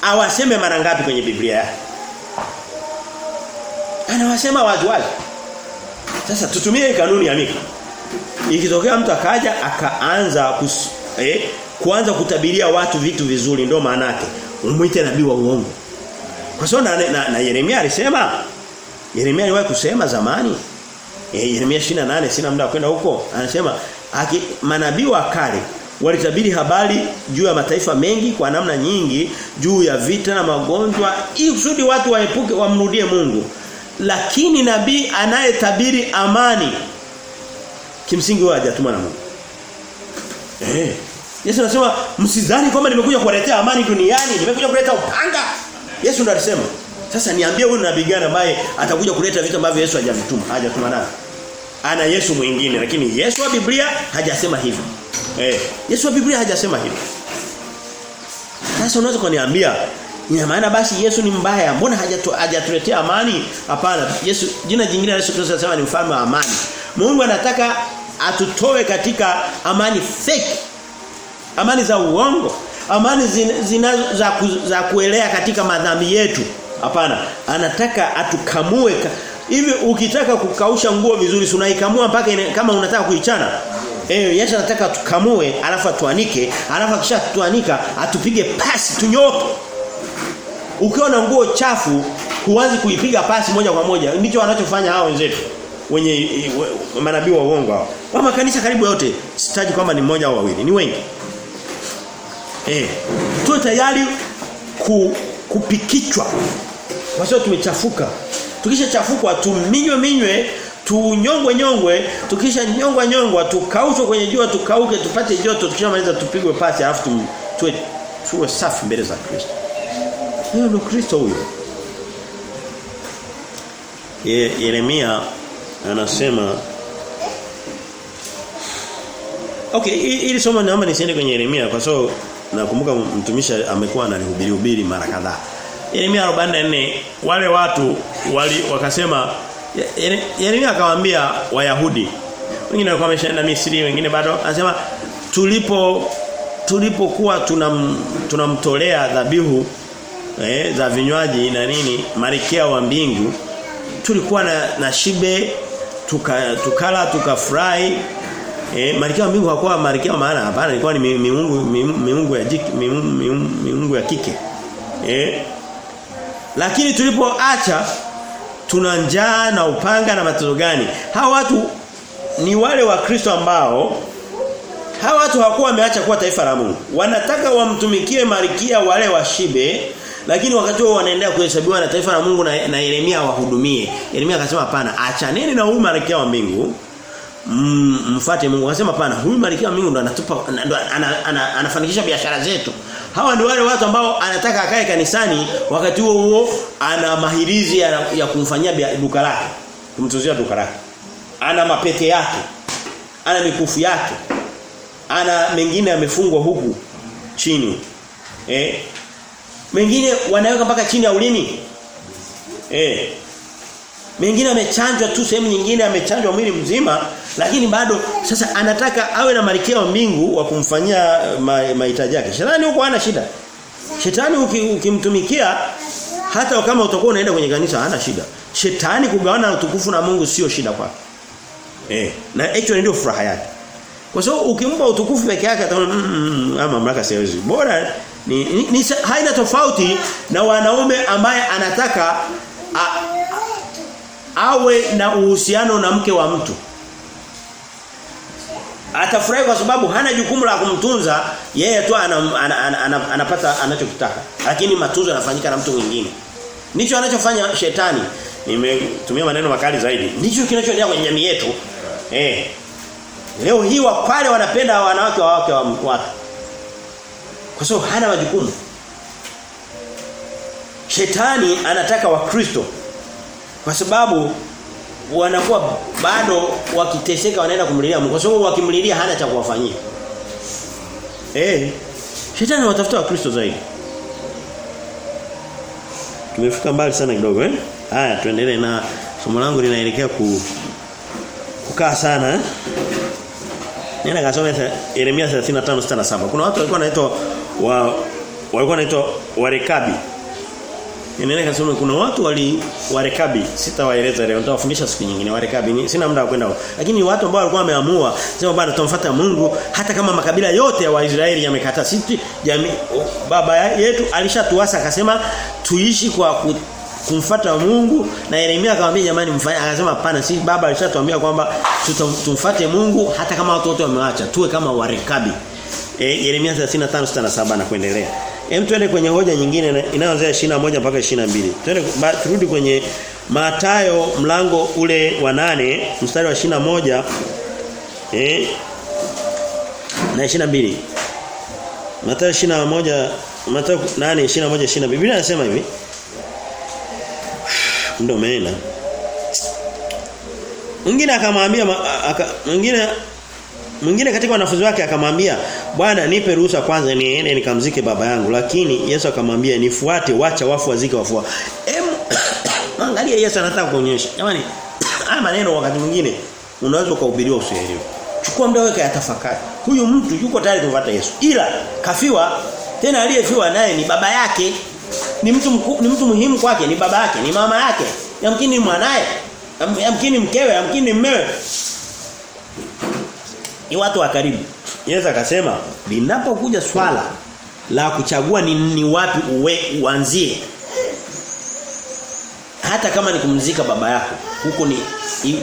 A: Awaseme mara ngapi kwenye Biblia yake? Anawasema wazi wazi. Sasa tutumie kanuni ya Mika. Ikitokea mtu akaja akaanza kus, eh, kuanza kutabiria watu vitu vizuri ndio maana yake. Umuite nabii wa uongo. Kwa sababu na, na, na Yeremia alisema Yeremia aliwahi kusema zamani eh, Yeremia 28 sina muda kwenda huko anasema manabii wa kale walitabiri habari juu ya mataifa mengi kwa namna nyingi juu ya vita na magonjwa ili kusudi watu waepuke wamrudie Mungu lakini nabii anayetabiri amani kimsingi wao hajatuma na Mungu eh Yesu anasema msidhani kwamba nimekuja kuwaletea amani duniani nimekuja kuleta upanga Yesu ndo alisema sasa niambie huyu nabii gani ambaye atakuja kuleta vitu ambavyo Yesu hajavituma hajatuma navyo ana Yesu mwingine lakini Yesu wa Biblia hajasema hivyo. Eh, Yesu wa Biblia hajasema hivyo. Sasa unaweza kuniambia ina maana basi Yesu ni mbaya mbona hajatuletea amani? Hapana. Yesu jina jingine la Yesu Kristo anasema ni mfalme wa amani. Mungu anataka atutoe katika amani fake. Amani za uongo. Amani zina, zina za, ku, za kuelea katika madhambi yetu. Hapana. Anataka atukamue Hivi ukitaka kukausha nguo vizuri unaikamua mpaka kama unataka kuichana. Eh, yeye anataka tukamue, alafu tuanike, alafu akisha tuanika atupige pasi tunyoke. Ukiwa na nguo chafu, huanzi kuipiga pasi moja kwa moja. Ndicho wanachofanya hao wenzetu wenye manabii wa uongo hao. Kwa makanisa karibu yote, sitaji kwamba ni mmoja au wawili, ni wengi. Eh, tuwe tayari ku, kupikichwa. Kwa sababu tumechafuka Tukishachafuka tuminywe minywe tunyongwe nyongwe tukisha nyongwa nyongwa tukaushwe kwenye jua tukauke tupate joto tukishamaliza tupigwe pasi alafu tuwe tuwe safi mbele za Kristo hiyo ndio Kristo huyo Yeremia anasema Okay, ili somo naomba nisiende kwenye Yeremia kwa sababu nakumbuka mtumishi amekuwa ananihubiri hubiri mara kadhaa. Yeremia 44 wale watu wali wakasema Yeremia akawaambia Wayahudi wengine walikuwa wameshaenda Misri wengine bado anasema tulipo tulipokuwa tunam, tunamtolea dhabihu eh, za vinywaji na nini Malkia wa mbingu tulikuwa na, na shibe tuka, tukala tukafurahi eh Malkia wa mbingu hakuwa Malkia wa maana hapana ilikuwa ni miungu miungu ya jiki miungu, ya kike eh lakini tulipoacha tuna njaa na upanga na mateso gani? Hawa watu ni wale wa Kristo ambao hawa watu hawakuwa wameacha kuwa taifa la Mungu. Wanataka wamtumikie Malkia wale washibe lakini wakati huo wanaendelea kuhesabiwa na taifa la Mungu na, na Yeremia wahudumie. Yeremia akasema hapana, achaneni na huyu Malkia wa mbingu. Mm, mfuate Mungu. Akasema hapana, huyu Malkia wa mbingu ndo anatupa ndo ana, ana, anafanikisha biashara zetu. Hawa ni wale watu ambao anataka akae kanisani wakati huo huo ana mahirizi ya, ya kumfanyia duka lake, kumtuzia duka lake. Ana mapete yake. Ana mikufu yake. Ana mengine amefungwa huku chini. Eh? Mengine wanaweka mpaka chini ya ulimi. Eh. Mengine amechanjwa tu sehemu nyingine amechanjwa mwili mzima lakini bado sasa anataka awe na malkia wa mbingu wa kumfanyia mahitaji yake. Shetani huko hana shida. Shetani ukimtumikia uki hata kama utakuwa unaenda kwenye kanisa hana shida. Shetani kugawana utukufu na Mungu sio shida kwake. Eh, na hicho ndio furaha yake. Kwa sababu ukimpa utukufu peke yake ataona mm, mm, mamlaka siwezi. Bora ni, ni, ni haina tofauti na wanaume ambaye anataka a, awe na uhusiano na mke wa mtu. Atafurahi kwa sababu hana jukumu la kumtunza, yeye tu anapata ana, ana, ana, anapata anachokitaka. Lakini matunzo yanafanyika na mtu mwingine. Ndicho anachofanya shetani. Nimetumia maneno makali zaidi. Ndicho kinachoendelea kwenye jamii yetu. Eh. Leo hii wapale wanapenda wanawake wa wake wa watu. Kwa sababu hana majukumu. Shetani anataka wakristo kwa sababu wanakuwa bado wakiteseka wanaenda kumlilia Mungu kwa sababu wakimlilia hana cha kuwafanyia. Eh. Shetani anatafuta wakristo zaidi. Tumefika mbali sana kidogo eh? Haya tuendelee na somo langu linaelekea ku kukaa sana eh? Nenda kasome Yeremia 35:67. Kuna watu walikuwa wanaitwa wa walikuwa wanaitwa warekabi. Nenda kasome kuna watu wali warekabi. Sitawaeleza leo nitawafundisha siku nyingine warekabi. Sina muda wa kwenda huko. Lakini watu ambao walikuwa wameamua sema bado tutamfuata Mungu hata kama makabila yote ya Waisraeli yamekataa. Sisi jamii baba yetu alishatuasa akasema tuishi kwa kumfata Mungu. Na Yeremia akamwambia jamani mfanye akasema hapana sisi baba alishatuambia kwamba tumfuate Mungu hata kama watu wote wameacha tuwe kama warekabi. E, Yeremia 35:67 na kuendelea. Hem tuende kwenye hoja nyingine inayoanzia 21 mpaka 22 twende turudi kwenye Matayo mlango ule wa nane mstari wa 21 eh na 22 Matayo 21 Matayo 8 21 22 Biblia inasema hivi ndio maana mwingine akamwambia mwingine mwingine katika wanafunzi wake akamwambia bwana nipe ruhusa kwanza niende nikamzike baba yangu. Lakini Yesu akamwambia nifuate wacha wafu wazike wafu em angalia Yesu anataka kuonyesha. Jamani haya maneno wakati mwingine unaweza kuhubiriwa usielewe. Chukua muda weka yatafakari huyu mtu yuko tayari kumfuata Yesu. Ila kafiwa tena aliyefiwa naye ni baba yake ni mtu mku, ni mtu muhimu kwake ni baba yake ni mama yake. Yamkini ni mwanae yamkini mkewe yamkini mmewe. Ni watu wa karibu. Yesu akasema linapokuja swala la kuchagua ni, ni wapi uwe uanzie hata kama ni kumzika baba yako huko ni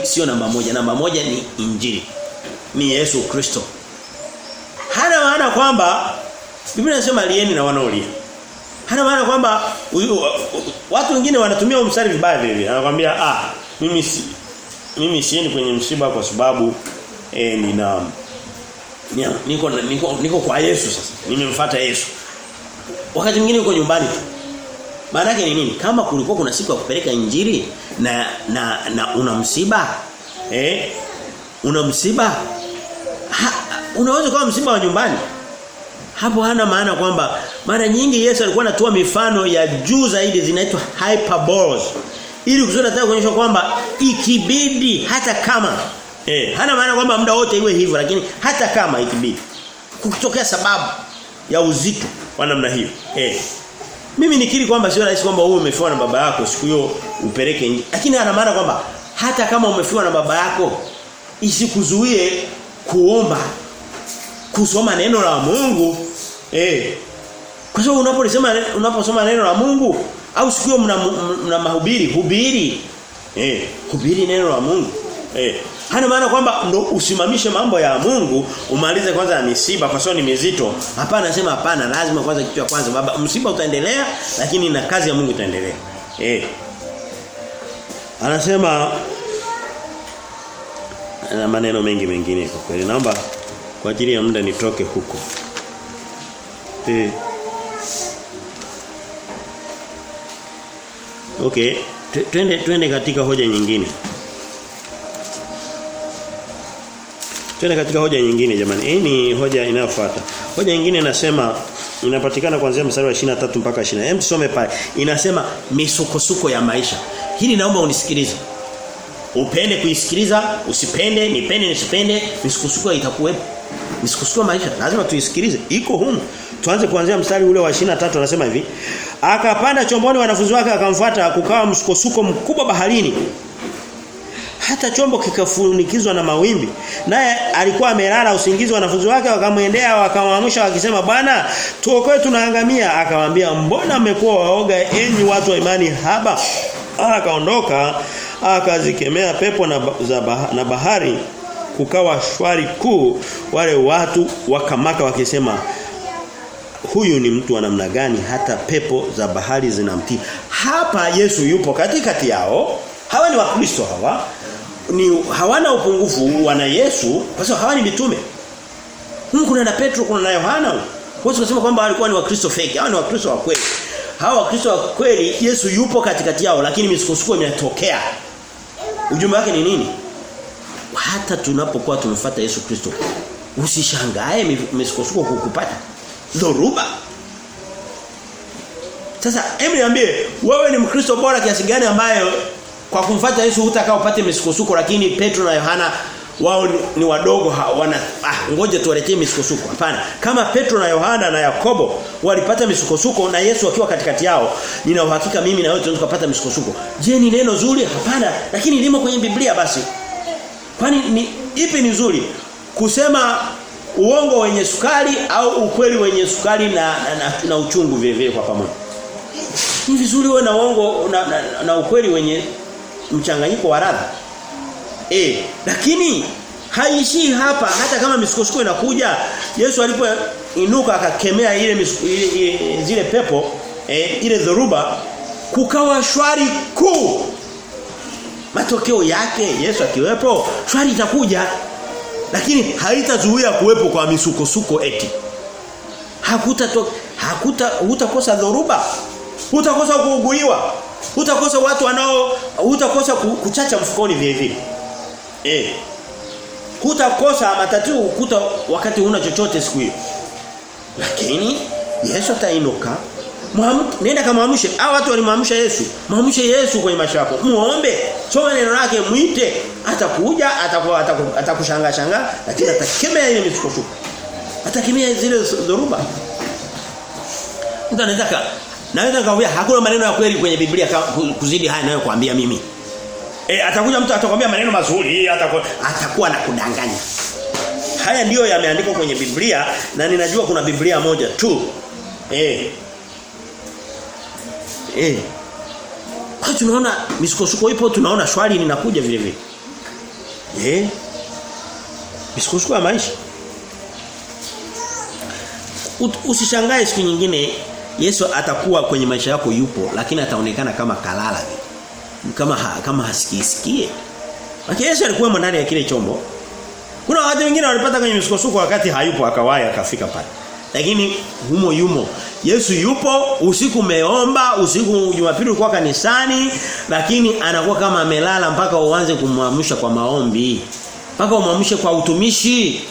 A: sio namba moja. Namba moja ni injili. Ni Yesu Kristo. Hana maana kwamba Biblia inasema lieni na wanaolia Hana maana kwamba watu wengine wanatumia mstari vibaya vile. Anakuambia ah mimi si mimi sieni kwenye msiba kwa sababu eh nina niko niko niko kwa Yesu sasa. Nimemfuata Yesu. Wakati mwingine uko nyumbani tu. Maana yake ni nini? Kama kulikuwa kuna siku ya kupeleka injili na na na una msiba eh una msiba unaweza kuwa msiba wa nyumbani hapo hana maana kwamba mara nyingi Yesu alikuwa anatoa mifano ya juu zaidi zinaitwa hyperboles. Ili kusudi nataka kuonyesha kwamba ikibidi hata kama eh hana maana kwamba muda wote iwe hivyo lakini hata kama ikibidi. Kukitokea sababu ya uzito wa namna hiyo eh. Mimi nikiri kwamba sio rahisi kwamba wewe umefiwa na baba yako siku hiyo upeleke nje. Lakini ana maana kwamba hata kama umefiwa na baba yako isikuzuie kuomba kusoma neno la Mungu. Eh. Kwa sababu unaposema unaposoma neno la Mungu au siku hiyo mna, mna mahubiri hubiri. Eh. Hubiri neno la Mungu. Eh. Hana maana kwamba ndo usimamishe mambo ya Mungu umalize kwanza misiba kwa sababu ni mizito. Hapana nasema hapana lazima kwanza kitu cha kwanza. Baba msiba utaendelea lakini na kazi ya Mungu itaendelea. Eh. Anasema na maneno mengi mengine kwa kweli. Naomba kwa ajili ya muda nitoke huko eh Okay, twende twende katika hoja nyingine. Twende katika hoja nyingine jamani. Hii ni hoja inayofuata. Hoja nyingine inasema inapatikana kuanzia mstari wa 23 mpaka 20. Hem tusome pale. Inasema misukosuko ya maisha. Hili naomba unisikilize. Upende kuisikiliza, usipende, nipende nisipende, misukosuko itakuwepo. Misukosuko maisha lazima tuisikilize. Iko humu. Tuanze kuanzia mstari ule wa 23 anasema hivi. Akapanda chomboni wanafunzi wake akamfuata kukawa msukosuko mkubwa baharini. hata chombo kikafunikizwa na mawimbi naye alikuwa amelala usingizi wanafunzi wake wakamwendea wakamwamsha wakisema bwana tuokoe tunaangamia akamwambia mbona mmekuwa waoga enyi watu wa imani haba akaondoka akazikemea pepo na, bah, na bahari kukawa shwari kuu wale watu wakamaka wakisema huyu ni mtu wa namna gani? Hata pepo za bahari zinamtii. Hapa Yesu yupo katikati yao. Hawa ni wakristo hawa. Ni hawana upungufu wana Yesu kwa sababu hawa ni mitume. Mungu kuna na Petro kuna na Yohana. Huwezi kusema kwamba walikuwa ni wakristo fake. Hawa ni wakristo wa kweli. Hawa wakristo wa kweli Yesu yupo katikati yao lakini misukosuko imetokea. Ujumbe wake ni nini hata tunapokuwa tumefuata Yesu Kristo usishangae misukosuko kukupata. Dhoruba. Sasa hebu niambie wewe ni mkristo bora kiasi gani ambayo kwa kumfuata Yesu utakao upate misukosuko lakini Petro na Yohana wao ni, ni wadogo ha, wana ah ngoja tuwaletee misukosuko. Hapana. Kama Petro na Yohana na Yakobo walipata misukosuko na Yesu akiwa katikati yao nina uhakika mimi na wewe tunaweza kupata misukosuko. Je ni neno zuri? Hapana. Lakini limo kwenye Biblia basi kwani ni ipi ni nzuri? Kusema uongo wenye sukari au ukweli wenye sukari na na, na, na uchungu vile vile kwa pamoja. Ni vizuri uwe na uongo na, na, na ukweli wenye mchanganyiko wa ladha eh lakini haishii hapa hata kama misukosuko inakuja. Yesu alipoinuka akakemea ile, ile, ile zile pepo eh, ile dhoruba kukawa shwari kuu matokeo yake Yesu akiwepo shwari itakuja lakini haitazuia kuwepo kwa misukosuko eti. Hakuta to, hakuta utakosa dhoruba. Utakosa kuuguiwa utakosa watu wanao utakosa kuchacha mfukoni vile vile. Eh. Hutakosa matatizo ukuta wakati huna chochote siku hiyo. Lakini Yesu atainuka nenda kamwamshe. Hao watu walimwamsha Yesu. Mwamshe Yesu kwenye maisha yako. Muombe. Soma neno lake muite atakuja atakushangaa atakushanga shanga lakini atakemea ile misukosuko atakemea zile dhoruba. Mtu anaweza naweza nikamwambia hakuna maneno ya kweli kwenye Biblia kuzidi haya ninayokuambia mimi. E, atakuja mtu atakwambia maneno mazuri atakuwa atakuwa anakudanganya. Haya ndiyo yameandikwa kwenye Biblia na ninajua kuna Biblia moja tu. Eh. Eh. Kwa tunaona misukosuko ipo tunaona shwari linakuja vile vile. Eh. Misukosuko ya maisha. Usishangae siku nyingine Yesu atakuwa kwenye maisha yako yupo lakini ataonekana kama kalala kama ha, kama hasikisikie. Lakini Yesu alikuwa ndani ya kile chombo. Kuna watu wengine walipata kwenye misukosuko wakati hayupo akawaya akafika pale. Lakini humo yumo. Yesu yupo, usiku umeomba, usiku Jumapili ulikuwa kanisani, lakini anakuwa kama amelala mpaka uanze kumwamsha kwa maombi. Mpaka umwamshe kwa utumishi.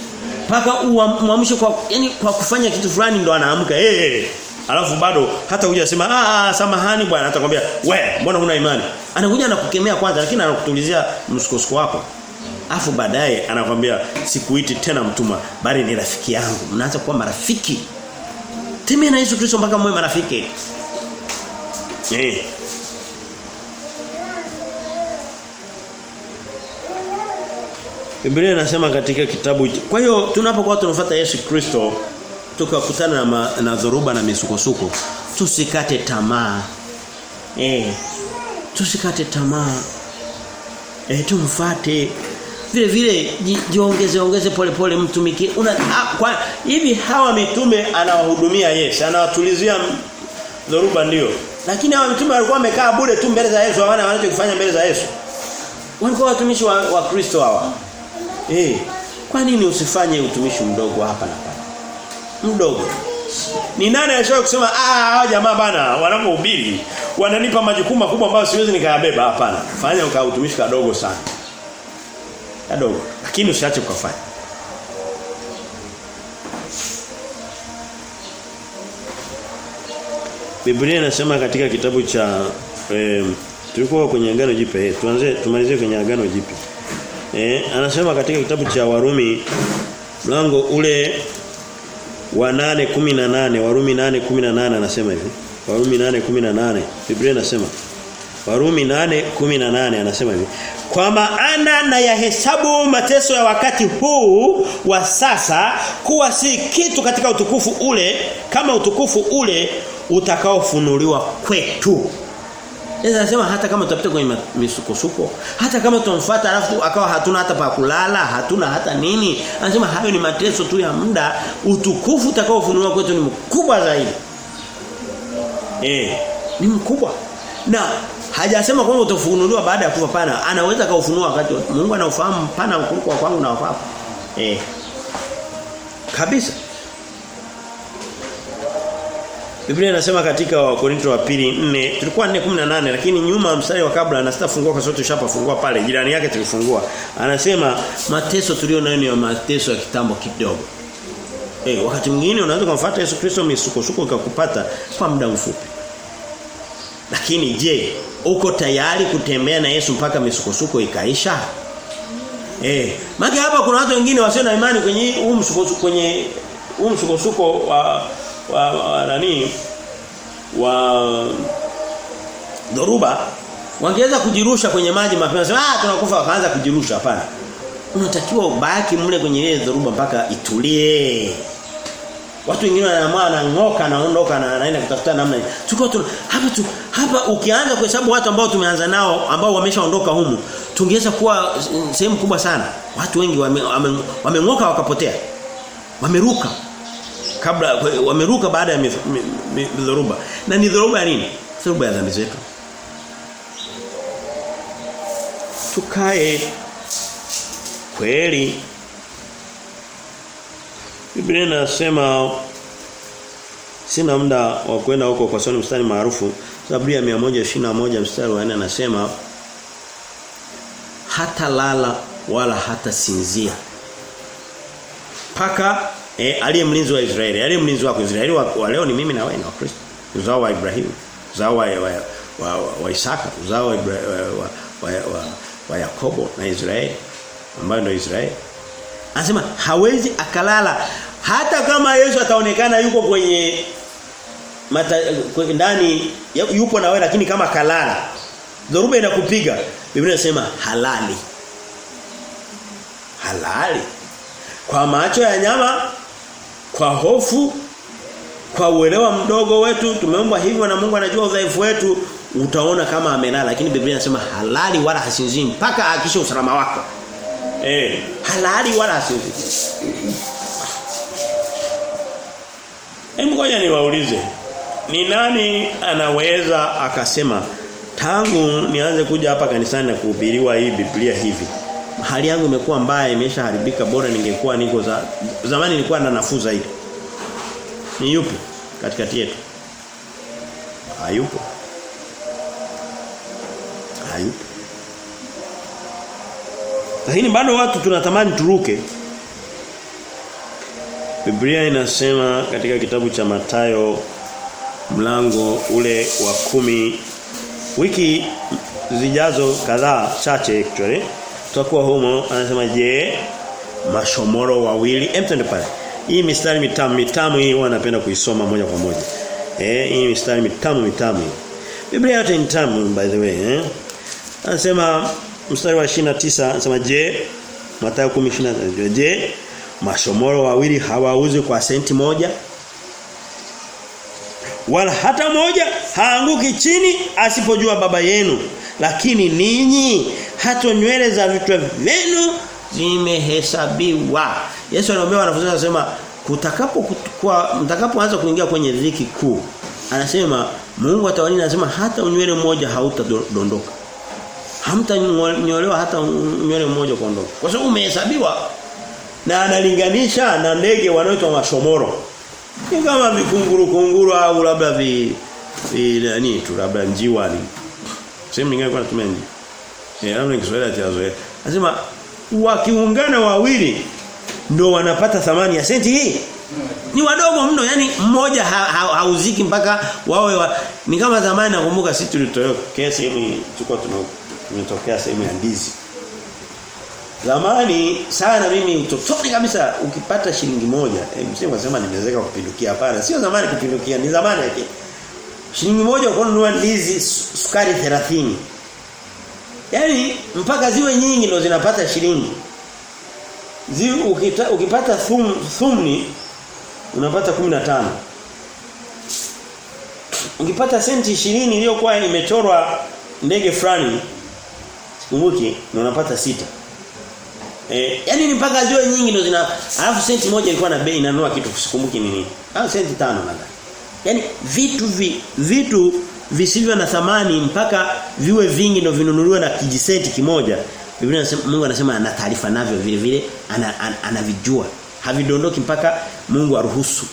A: Mpaka umwamshe kwa yani kwa kufanya kitu fulani ndo anaamka. Eh hey, Alafu bado hata huja sema ah samahani bwana atakwambia we mbona huna imani? Anakuja anakukemea kwanza lakini anakutulizia msukosuko wako. Afu baadaye anakwambia sikuiti tena mtuma bali ni rafiki yangu. Mnaanza kuwa marafiki. Tembea na Yesu Kristo mpaka mwe marafiki. Eh. Biblia inasema katika kitabu kwa hiyo tunapokuwa tunafuata Yesu Kristo tukakutana na, ma, na dhoruba na misukosuko tusikate tamaa eh tusikate tamaa eh tumfuate vile vile jiongeze ongeze pole pole mtumiki una ha, kwa hivi hawa mitume anawahudumia Yesu anawatulizia dhoruba ndio lakini hawa mitume walikuwa wamekaa bure tu mbele za Yesu hawana wanachokifanya mbele za Yesu walikuwa watumishi wa, wa Kristo hawa eh kwa nini usifanye utumishi mdogo hapa na pale mdogo. Ni nani anashauri kusema ah hao jamaa bana wanapohubiri wananipa majukumu makubwa ambayo siwezi nikayabeba hapana. Fanya ukautumishi kadogo sana. Kadogo. Lakini usiache kufanya. Biblia inasema katika kitabu cha eh, tulikuwa kwenye agano jipya eh, tuanze tumalizie kwenye agano jipya. Eh, anasema katika kitabu cha Warumi mlango ule wa 8:18 Warumi 8:18 anasema hivi. Warumi 8:18 Biblia inasema Warumi 8:18 anasema hivi. Kwa maana na yahesabu mateso ya wakati huu wa sasa kuwa si kitu katika utukufu ule kama utukufu ule utakaofunuliwa kwetu. Yesu hata kama tutapita kwenye misukosuko, hata kama tumfuata alafu akawa hatuna hata pa kulala, hatuna hata nini. Anasema hayo ni mateso tu ya muda, utukufu utakaofunuliwa kwetu ni mkubwa zaidi. Eh, ni mkubwa. Na hajasema kwamba utafunuliwa baada ya kufa pana, anaweza kaufunua wakati Mungu anaufahamu pana kuliko wa kwangu na wafahamu. Eh. Kabisa. Biblia inasema katika Wakorintho wa pili 4 tulikuwa 4:18 lakini nyuma mstari wa kabla na sitafungua kwa sababu tushapafungua pale jirani yake tulifungua anasema mateso tulio nayo ni mateso ya kitambo kidogo eh wakati mwingine unaweza kumfuata Yesu Kristo misukosuko ikakupata kwa muda mfupi lakini je uko tayari kutembea na Yesu mpaka misukosuko ikaisha? Eh maana hapa kuna watu wengine wasio na imani kwenye huu msukosuko kwenye huu msukosuko wa wa, wa nani? Wa dhoruba wangeweza kujirusha kwenye maji mapema sema ah tunakufa. Wakaanza kujirusha hapana. Unatakiwa ubaki mle kwenye ile dhoruba mpaka itulie watu wengine wanaamua anangoka anaondoka na anaenda kutafuta namna tuko tu hapa tu hapa ukianza kuhesabu watu ambao tumeanza nao ambao wameshaondoka humu tungeweza kuwa sehemu kubwa sana. Watu wengi wamengoka wame, wame wakapotea. Wameruka. Kabla wameruka baada ya dhoruba. Na ni dhoruba ya nini? Dhoruba ya dhambi zetu. Tukae kweli Biblia inasema sina muda wa kwenda huko kwa sababu mstari maarufu. Zaburi ya 121 mstari wa 4 anasema hata lala wala hata sinzia. Paka eh, aliye mlinzi wa Israeli, aliye mlinzi wako Israeli wa, wa leo ni mimi na wewe na Kristo Uzao wa Ibrahimu, uzao wa wa, wa, wa, wa Isaka, uzao wa, wa, wa, wa, wa Yakobo na Israeli ambayo ndio Israeli. Anasema hawezi akalala. Hata kama Yesu ataonekana yuko kwenye mata, ndani yupo na wewe lakini kama kalala dhoruba inakupiga. Biblia inasema halali. Halali. Kwa macho ya nyama kwa hofu kwa uelewa mdogo wetu tumeumbwa hivyo na Mungu anajua udhaifu wetu utaona kama amelala. Lakini Biblia inasema halali wala hasinzii mpaka ahakishe usalama wako eh. Halali wala hasinzii Hebu ngoja niwaulize ni nani anaweza akasema tangu nianze kuja hapa kanisani na kuhubiriwa hii Biblia hivi hali yangu imekuwa mbaya imeshaharibika bora ningekuwa niko za zamani nilikuwa na nafuu zaidi. Ni yupi katikati yetu? Hayupo. Hayupo lakini bado watu tunatamani turuke. Biblia inasema katika kitabu cha Matayo mlango ule wa kumi wiki zijazo kadhaa chache actually tutakuwa humo. Anasema je mashomoro wawili? Emtende pale. Hii mistari mitamu mitamu hii huwa napenda kuisoma moja kwa moja. Eh hii mistari mitamu mitamu Biblia yote ni tamu by the way eh. Anasema mstari wa 29 anasema je Mathayo 10:29 je mashomoro wawili hawauzi kwa senti moja? Wala hata moja haanguki chini asipojua baba yenu. Lakini ninyi hata nywele za vichwa vyenu zimehesabiwa Yesu anaomba wanafunzi anasema kutakapo kwa mtakapoanza kuingia kwenye dhiki kuu anasema Mungu atawalinda anasema hata unywele mmoja hautadondoka hamtanyolewa hata nywele mmoja kondoo kwa sababu umehesabiwa na analinganisha na ndege wanaoitwa mashomoro. Ni kama vikunguru kunguru au labda vi, vi nani tu labda njiwa ni. Sehemu nyingine kwa natumia eh labda Kiswahili atazoea anasema wakiungana wawili ndio wanapata thamani ya senti hii. Ni wadogo mno yani mmoja hauziki ha, ha, mpaka wawe wa, ni kama zamani nakumbuka sisi tulitoka kesi hii tulikuwa tumetokea sehemu ya ndizi Zamani sana mimi utotoni kabisa ukipata shilingi moja, eh msemo wasema nimezeka kupindukia hapana. Sio zamani kupindukia, ni zamani yake. Shilingi moja ukonunua ndizi sukari 30. Yaani mpaka ziwe nyingi ndo zinapata shilingi. Ziwe ukita, ukipata thum, thumni unapata 15. Ukipata senti 20 iliyokuwa imechorwa ndege fulani sikumbuki na unapata sita. Eh, yani ni mpaka ziwe nyingi ndo zina alafu senti moja ilikuwa na bei inanua kitu sikumbuki nini. Ah senti tano nadhani. Yaani vitu vi, vitu visivyo na thamani mpaka viwe vingi ndo vinunuliwa na kijisenti kimoja. Biblia inasema Mungu anasema ana taarifa navyo vile vile anavijua. Ana, ana Havidondoki mpaka Mungu aruhusu.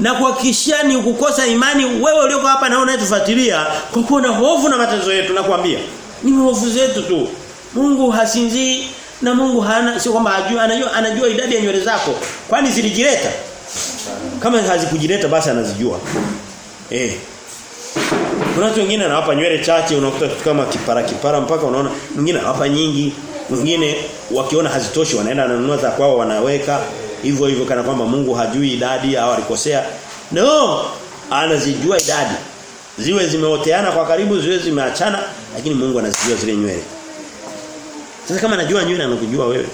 A: Na kuhakikishia ni kukosa imani wewe ulioko hapa na unayetufuatilia kwa kuwa na hofu na matatizo yetu nakwambia. Ni hofu zetu tu. Mungu hasinzii na Mungu hana sio kwamba ajua anajua anajua idadi ya nywele zako. Kwani zilijileta? Kama hazikujileta basi anazijua. Eh. Kuna watu wengine anawapa nywele chache unakuta kitu kama kipara kipara mpaka unaona mwingine anawapa nyingi, mwingine wakiona hazitoshi wanaenda wananunua za kwao wanaweka hivyo hivyo kana kwamba Mungu hajui idadi au alikosea. No, anazijua idadi. Ziwe zimeoteana kwa karibu, ziwe zimeachana, lakini Mungu anazijua zile nywele. Sasa kama anajua nywele anakujua wewe.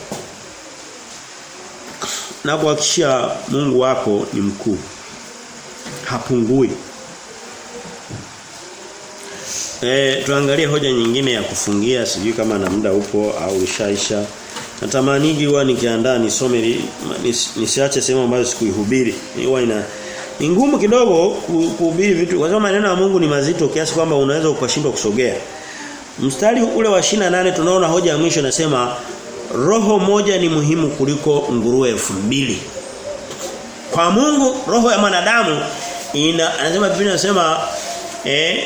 A: Na kuhakikishia Mungu wako ni mkuu. Hapungui. E, tuangalie hoja nyingine ya kufungia sijui kama na muda upo au ushaisha. Natamani huwa nikiandaa nisome nis, nisiache sehemu ambayo sikuihubiri. Huwa ina ni ngumu kidogo kuhubiri vitu kwa sababu maneno ya Mungu ni mazito kiasi kwamba unaweza ukashindwa kusogea. Mstari ule wa nane tunaona hoja ya mwisho nasema roho moja ni muhimu kuliko nguruwe elfu mbili. Kwa Mungu roho ya mwanadamu ina anasema Biblia inasema eh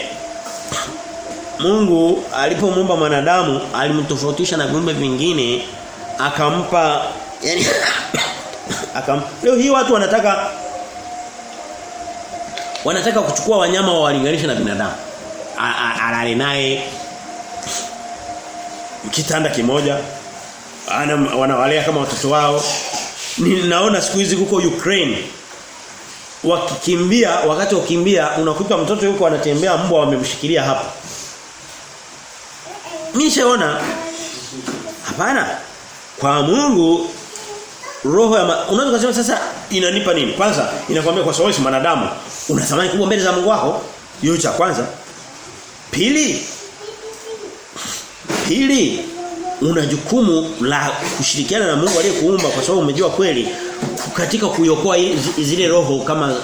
A: Mungu alipomuumba mwanadamu alimtofautisha na viumbe vingine akampa yani akam leo hii watu wanataka wanataka kuchukua wanyama wawalinganisha na binadamu. Alale naye kitanda kimoja. Ana wanawalea kama watoto wao. Ninaona siku hizi huko Ukraine. Wakikimbia wakati wakimbia unakuta mtoto yuko anatembea mbwa wamemshikilia hapa Nishaona. Hapana. Kwa Mungu roho ya unaweza kusema sasa inanipa nini? Kwanza inakwambia kwa sababu si mwanadamu. Una thamani kubwa mbele za Mungu wako. Hiyo cha kwanza. Pili pili una jukumu la kushirikiana na Mungu aliyekuumba kwa sababu umejua kweli katika kuiokoa zile roho kama,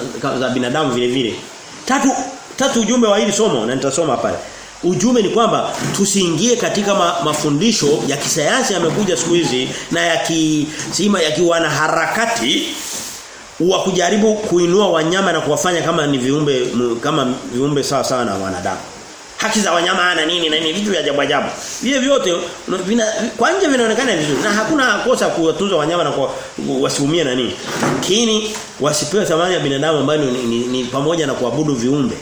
A: za binadamu vile vile. Tatu tatu ujumbe wa hili somo na nitasoma pale. Ujumbe ni kwamba tusiingie katika ma, mafundisho ya kisayansi yamekuja siku hizi na ya kisima ya kiwana harakati wa kujaribu kuinua wanyama na kuwafanya kama ni viumbe kama viumbe sawa sawa na wanadamu haki za wanyama na nini na nini vitu vya ajabu ajabu. Vile vyote vina, kwa nje vinaonekana vizuri na hakuna kosa kuwatunza wanyama na kwa wasiumie na nini. Lakini wasipewe thamani ya binadamu ambayo ni, ni, ni pamoja na kuabudu viumbe.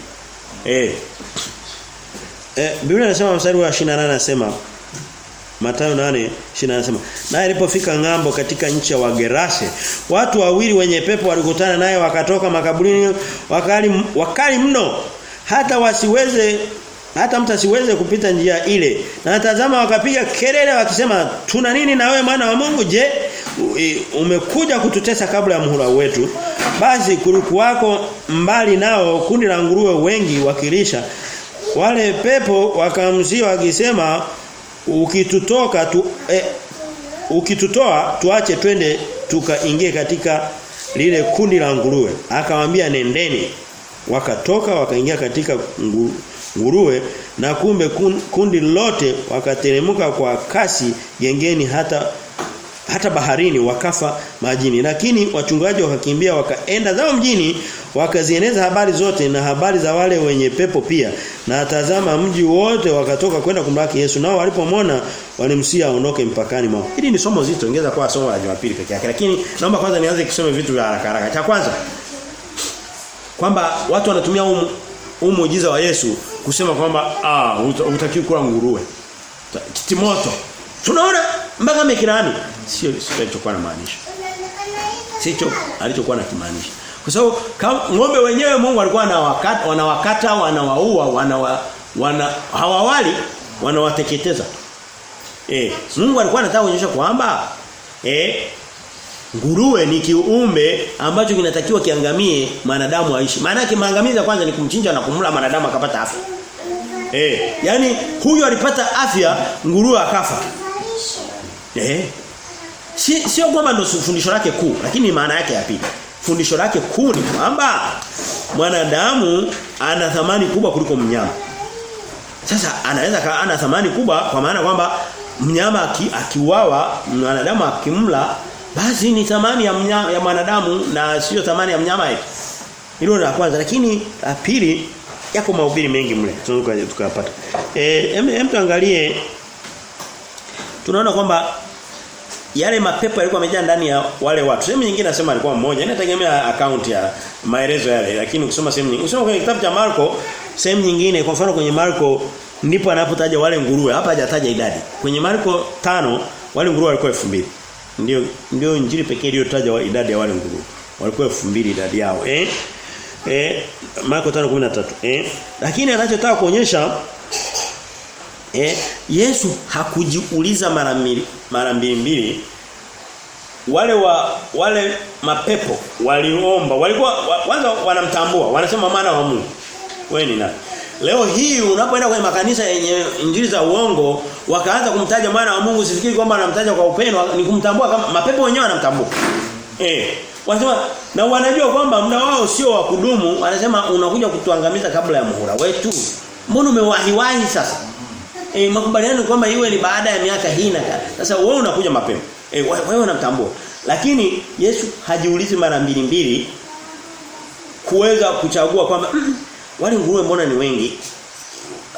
A: Eh. Eh, Biblia inasema mstari wa 28 anasema Mathayo 8:20 anasema naye alipofika ng'ambo katika nchi ya Wagerase watu wawili wenye pepo walikutana naye wakatoka makaburini wakali wakali mno hata wasiweze hata mtu asiweze kupita njia ile. Na tazama wakapiga kelele wakisema tuna nini na wewe mwana wa Mungu? Je umekuja kututesa kabla ya muhula wetu? Basi kuruku wako mbali nao kundi la nguruwe wengi wakilisha. Wale pepo wakamzia wakisema ukitutoka tu eh, ukitutoa tuache twende tukaingie katika lile kundi la nguruwe. Akamwambia nendeni. Wakatoka wakaingia katika nguruwe na kumbe kundi lote wakateremka kwa kasi gengeni hata hata baharini wakafa majini. Lakini wachungaji wakakimbia wakaenda zao mjini wakazieneza habari zote na habari za wale wenye pepo pia. Na tazama mji wote wakatoka kwenda kumlaki Yesu. Nao walipomwona walimsia aondoke mpakani mwao. Hili ni somo zito. Ingeza kwa somo la Jumapili pekee yake. Lakini naomba kwanza nianze kusoma vitu vya haraka haraka. Cha kwanza kwamba watu wanatumia huu muujiza wa Yesu kusema kwamba ah utaki kula nguruwe. Kitimoto tunaona mpaka mekirani sio sio na maanisha. sicho alichokuwa anakimaanisha. Kwa sababu ng'ombe wenyewe Mungu alikuwa anawakata wanawakata wanawaua wanawa wana hawawali wanawateketeza. Eh, Mungu alikuwa anataka kuonyesha kwamba eh nguruwe ni kiumbe ambacho kinatakiwa kiangamie mwanadamu aishi. Maana yake maangamizi kwanza ni kumchinja na kumla mwanadamu akapata afya. Eh, yani huyo alipata afya, nguruwe akafa. Eh. Si sio kwamba ndo fundisho lake kuu, lakini maana yake ya pili. Fundisho lake kuu ni kwamba mwanadamu ana thamani kubwa kuliko mnyama. Sasa anaweza ana thamani kubwa kwa maana kwamba mnyama aki, akiuawa, mwanadamu akimla basi ni thamani ya mnyama, ya mwanadamu na sio thamani ya mnyama hivi. Hilo la kwanza lakini la pili yako mahubiri mengi mle tunaweza tukapata. Eh hem tuangalie tunaona kwamba yale mapepo yalikuwa yamejaa ndani ya wale watu. Sehemu nyingine nasema alikuwa mmoja. Inategemea account ya maelezo yale lakini ukisoma sehemu nyingine. Ukisoma kwenye kitabu cha Marko sehemu nyingine kwa mfano kwenye Marko ndipo anapotaja wale nguruwe. Hapa hajataja idadi. Kwenye Marko tano wale nguruwe walikuwa 2000. Ndio ndio injili pekee iliyotaja idadi ya wale nguruwe. Walikuwa 2000 idadi yao. Eh? Eh Marko 5:13. Eh? Lakini anachotaka kuonyesha eh Yesu hakujiuliza mara mbili mara mbili mbili wale wa wale mapepo waliomba walikuwa kwanza wanamtambua wanasema maana wa Mungu wewe ni nani leo hii unapoenda kwenye makanisa yenye injili za uongo wakaanza kumtaja mwana wa Mungu sifikiri kwamba anamtaja kwa upendo ni kumtambua kama mapepo wenyewe anamtambua. eh wanasema na wanajua kwamba muda wao sio wa kudumu wanasema unakuja kutuangamiza kabla ya muhula wetu mbona umewahiwahi sasa E, makubaliano kwamba iwe ni baada ya miaka hii na sasa wewe unakuja mapema. E, wewe unamtambua. Lakini Yesu hajiulizi mara mbili mbili kuweza kuchagua kwamba wale nguruwe mbona ni wengi.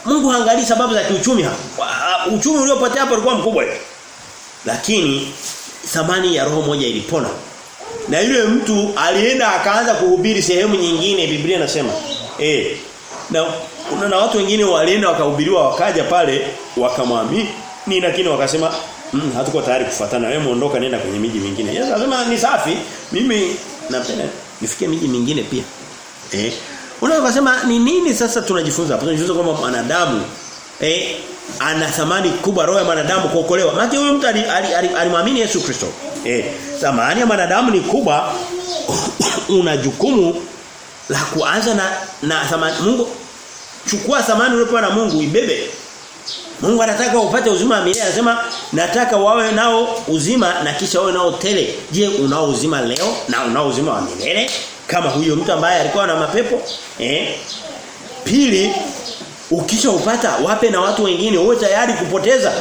A: Mungu haangalii sababu za kiuchumi hapa. Uchumi uliopotea hapa ulikuwa mkubwa. Lakini thamani ya roho moja ilipona. Na yule mtu alienda akaanza kuhubiri sehemu nyingine Biblia inasema. Eh. Na kuna na watu wengine walienda wakahubiriwa wakaja pale wakamwamini lakini wakasema mm, hatuko tayari kufuatana wewe muondoka nenda kwenye miji mingine. Yesu anasema ni safi mimi napenda nifikie miji mingine pia. Eh Unaweza kusema ni nini sasa tunajifunza? Tunajifunza kwamba mwanadamu eh ana thamani kubwa roho ya mwanadamu kuokolewa. Maana huyo mtu alimwamini ali, ali Yesu Kristo. Eh thamani ya mwanadamu ni kubwa una jukumu la kuanza na na thamani Mungu chukua thamani uliyopewa na Mungu ibebe. Mungu anataka upate uzima milele anasema nataka wawe nao uzima na kisha wawe nao tele. Je, unao uzima leo na unao uzima wa milele kama huyo mtu ambaye alikuwa na mapepo? Eh? Pili ukisha upata wape na watu wengine uwe tayari kupoteza.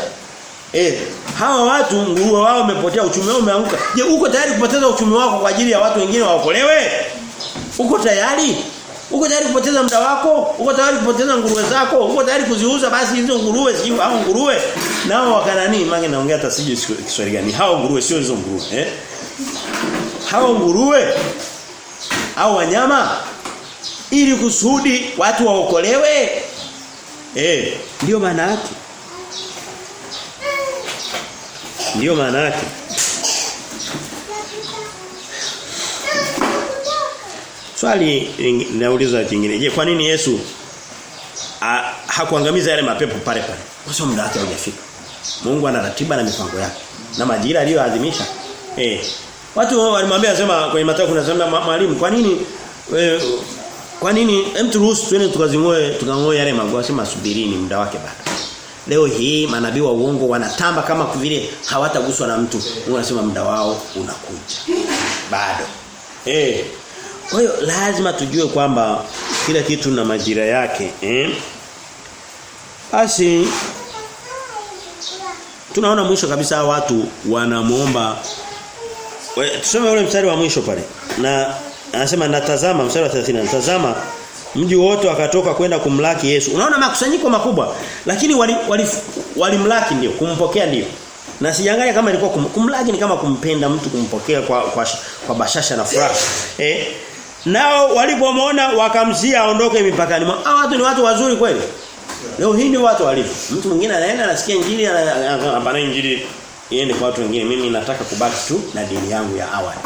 A: Eh, hawa watu nguruwe wao wamepotea uchumi wao umeanguka. Je, uko tayari kupoteza uchumi wako kwa ajili ya watu wengine waokolewe? Uko tayari? Uko tayari kupoteza muda wako? Uko tayari kupoteza nguruwe zako? Uko tayari kuziuza basi hizo nguruwe sio au nguruwe? Nao wakanani mange naongea hata sijui Kiswahili gani? Hao nguruwe sio hizo nguruwe, eh? Hao nguruwe au wanyama ili kusudi watu waokolewe. Eh, ndio maana yake. Ndio maana yake. Swali nauliza jingine. Je, kwa nini Yesu hakuangamiza yale mapepo pale pale? Kwa sababu muda wake haujafika. Mungu ana ratiba na mipango yake. Na majira aliyoadhimisha. Eh. Watu walimwambia anasema kwenye Mathayo kuna mwalimu, kwa nini we, kwa nini hem twende tukazingoe tukangoe yale mambo asema subirini muda wake bado. Leo hii manabii wa uongo wanatamba kama vile hawataguswa na mtu. Mungu anasema muda wao unakuja. Bado. Eh. Kwa hiyo lazima tujue kwamba kila kitu na majira yake, eh? Basi tunaona mwisho kabisa watu wanamuomba tusome ule mstari wa mwisho pale. Na anasema natazama mstari wa 30 natazama mji wote wakatoka kwenda kumlaki Yesu. Unaona makusanyiko makubwa lakini walimlaki wali, wali, ndio kumpokea ndio. Na sijangalia kama ilikuwa kum, kumlaki ni kama kumpenda mtu kumpokea kwa kwa, kwa bashasha na furaha. Eh Nao walipomwona wakamzia aondoke mipakani. Hao watu ni watu wazuri kweli. Leo hii ni watu walivyo. Mtu mwingine anaenda anasikia injili anapana injili iende kwa watu wengine. Mimi nataka kubaki tu na dini yangu ya awali.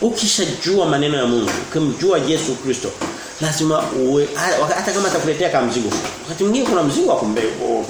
A: Ukishajua maneno ya Mungu, ukimjua Yesu Kristo, lazima uwe hata kama atakuletea kama mzigo. Wakati mwingine kuna mzigo wa kumfanyia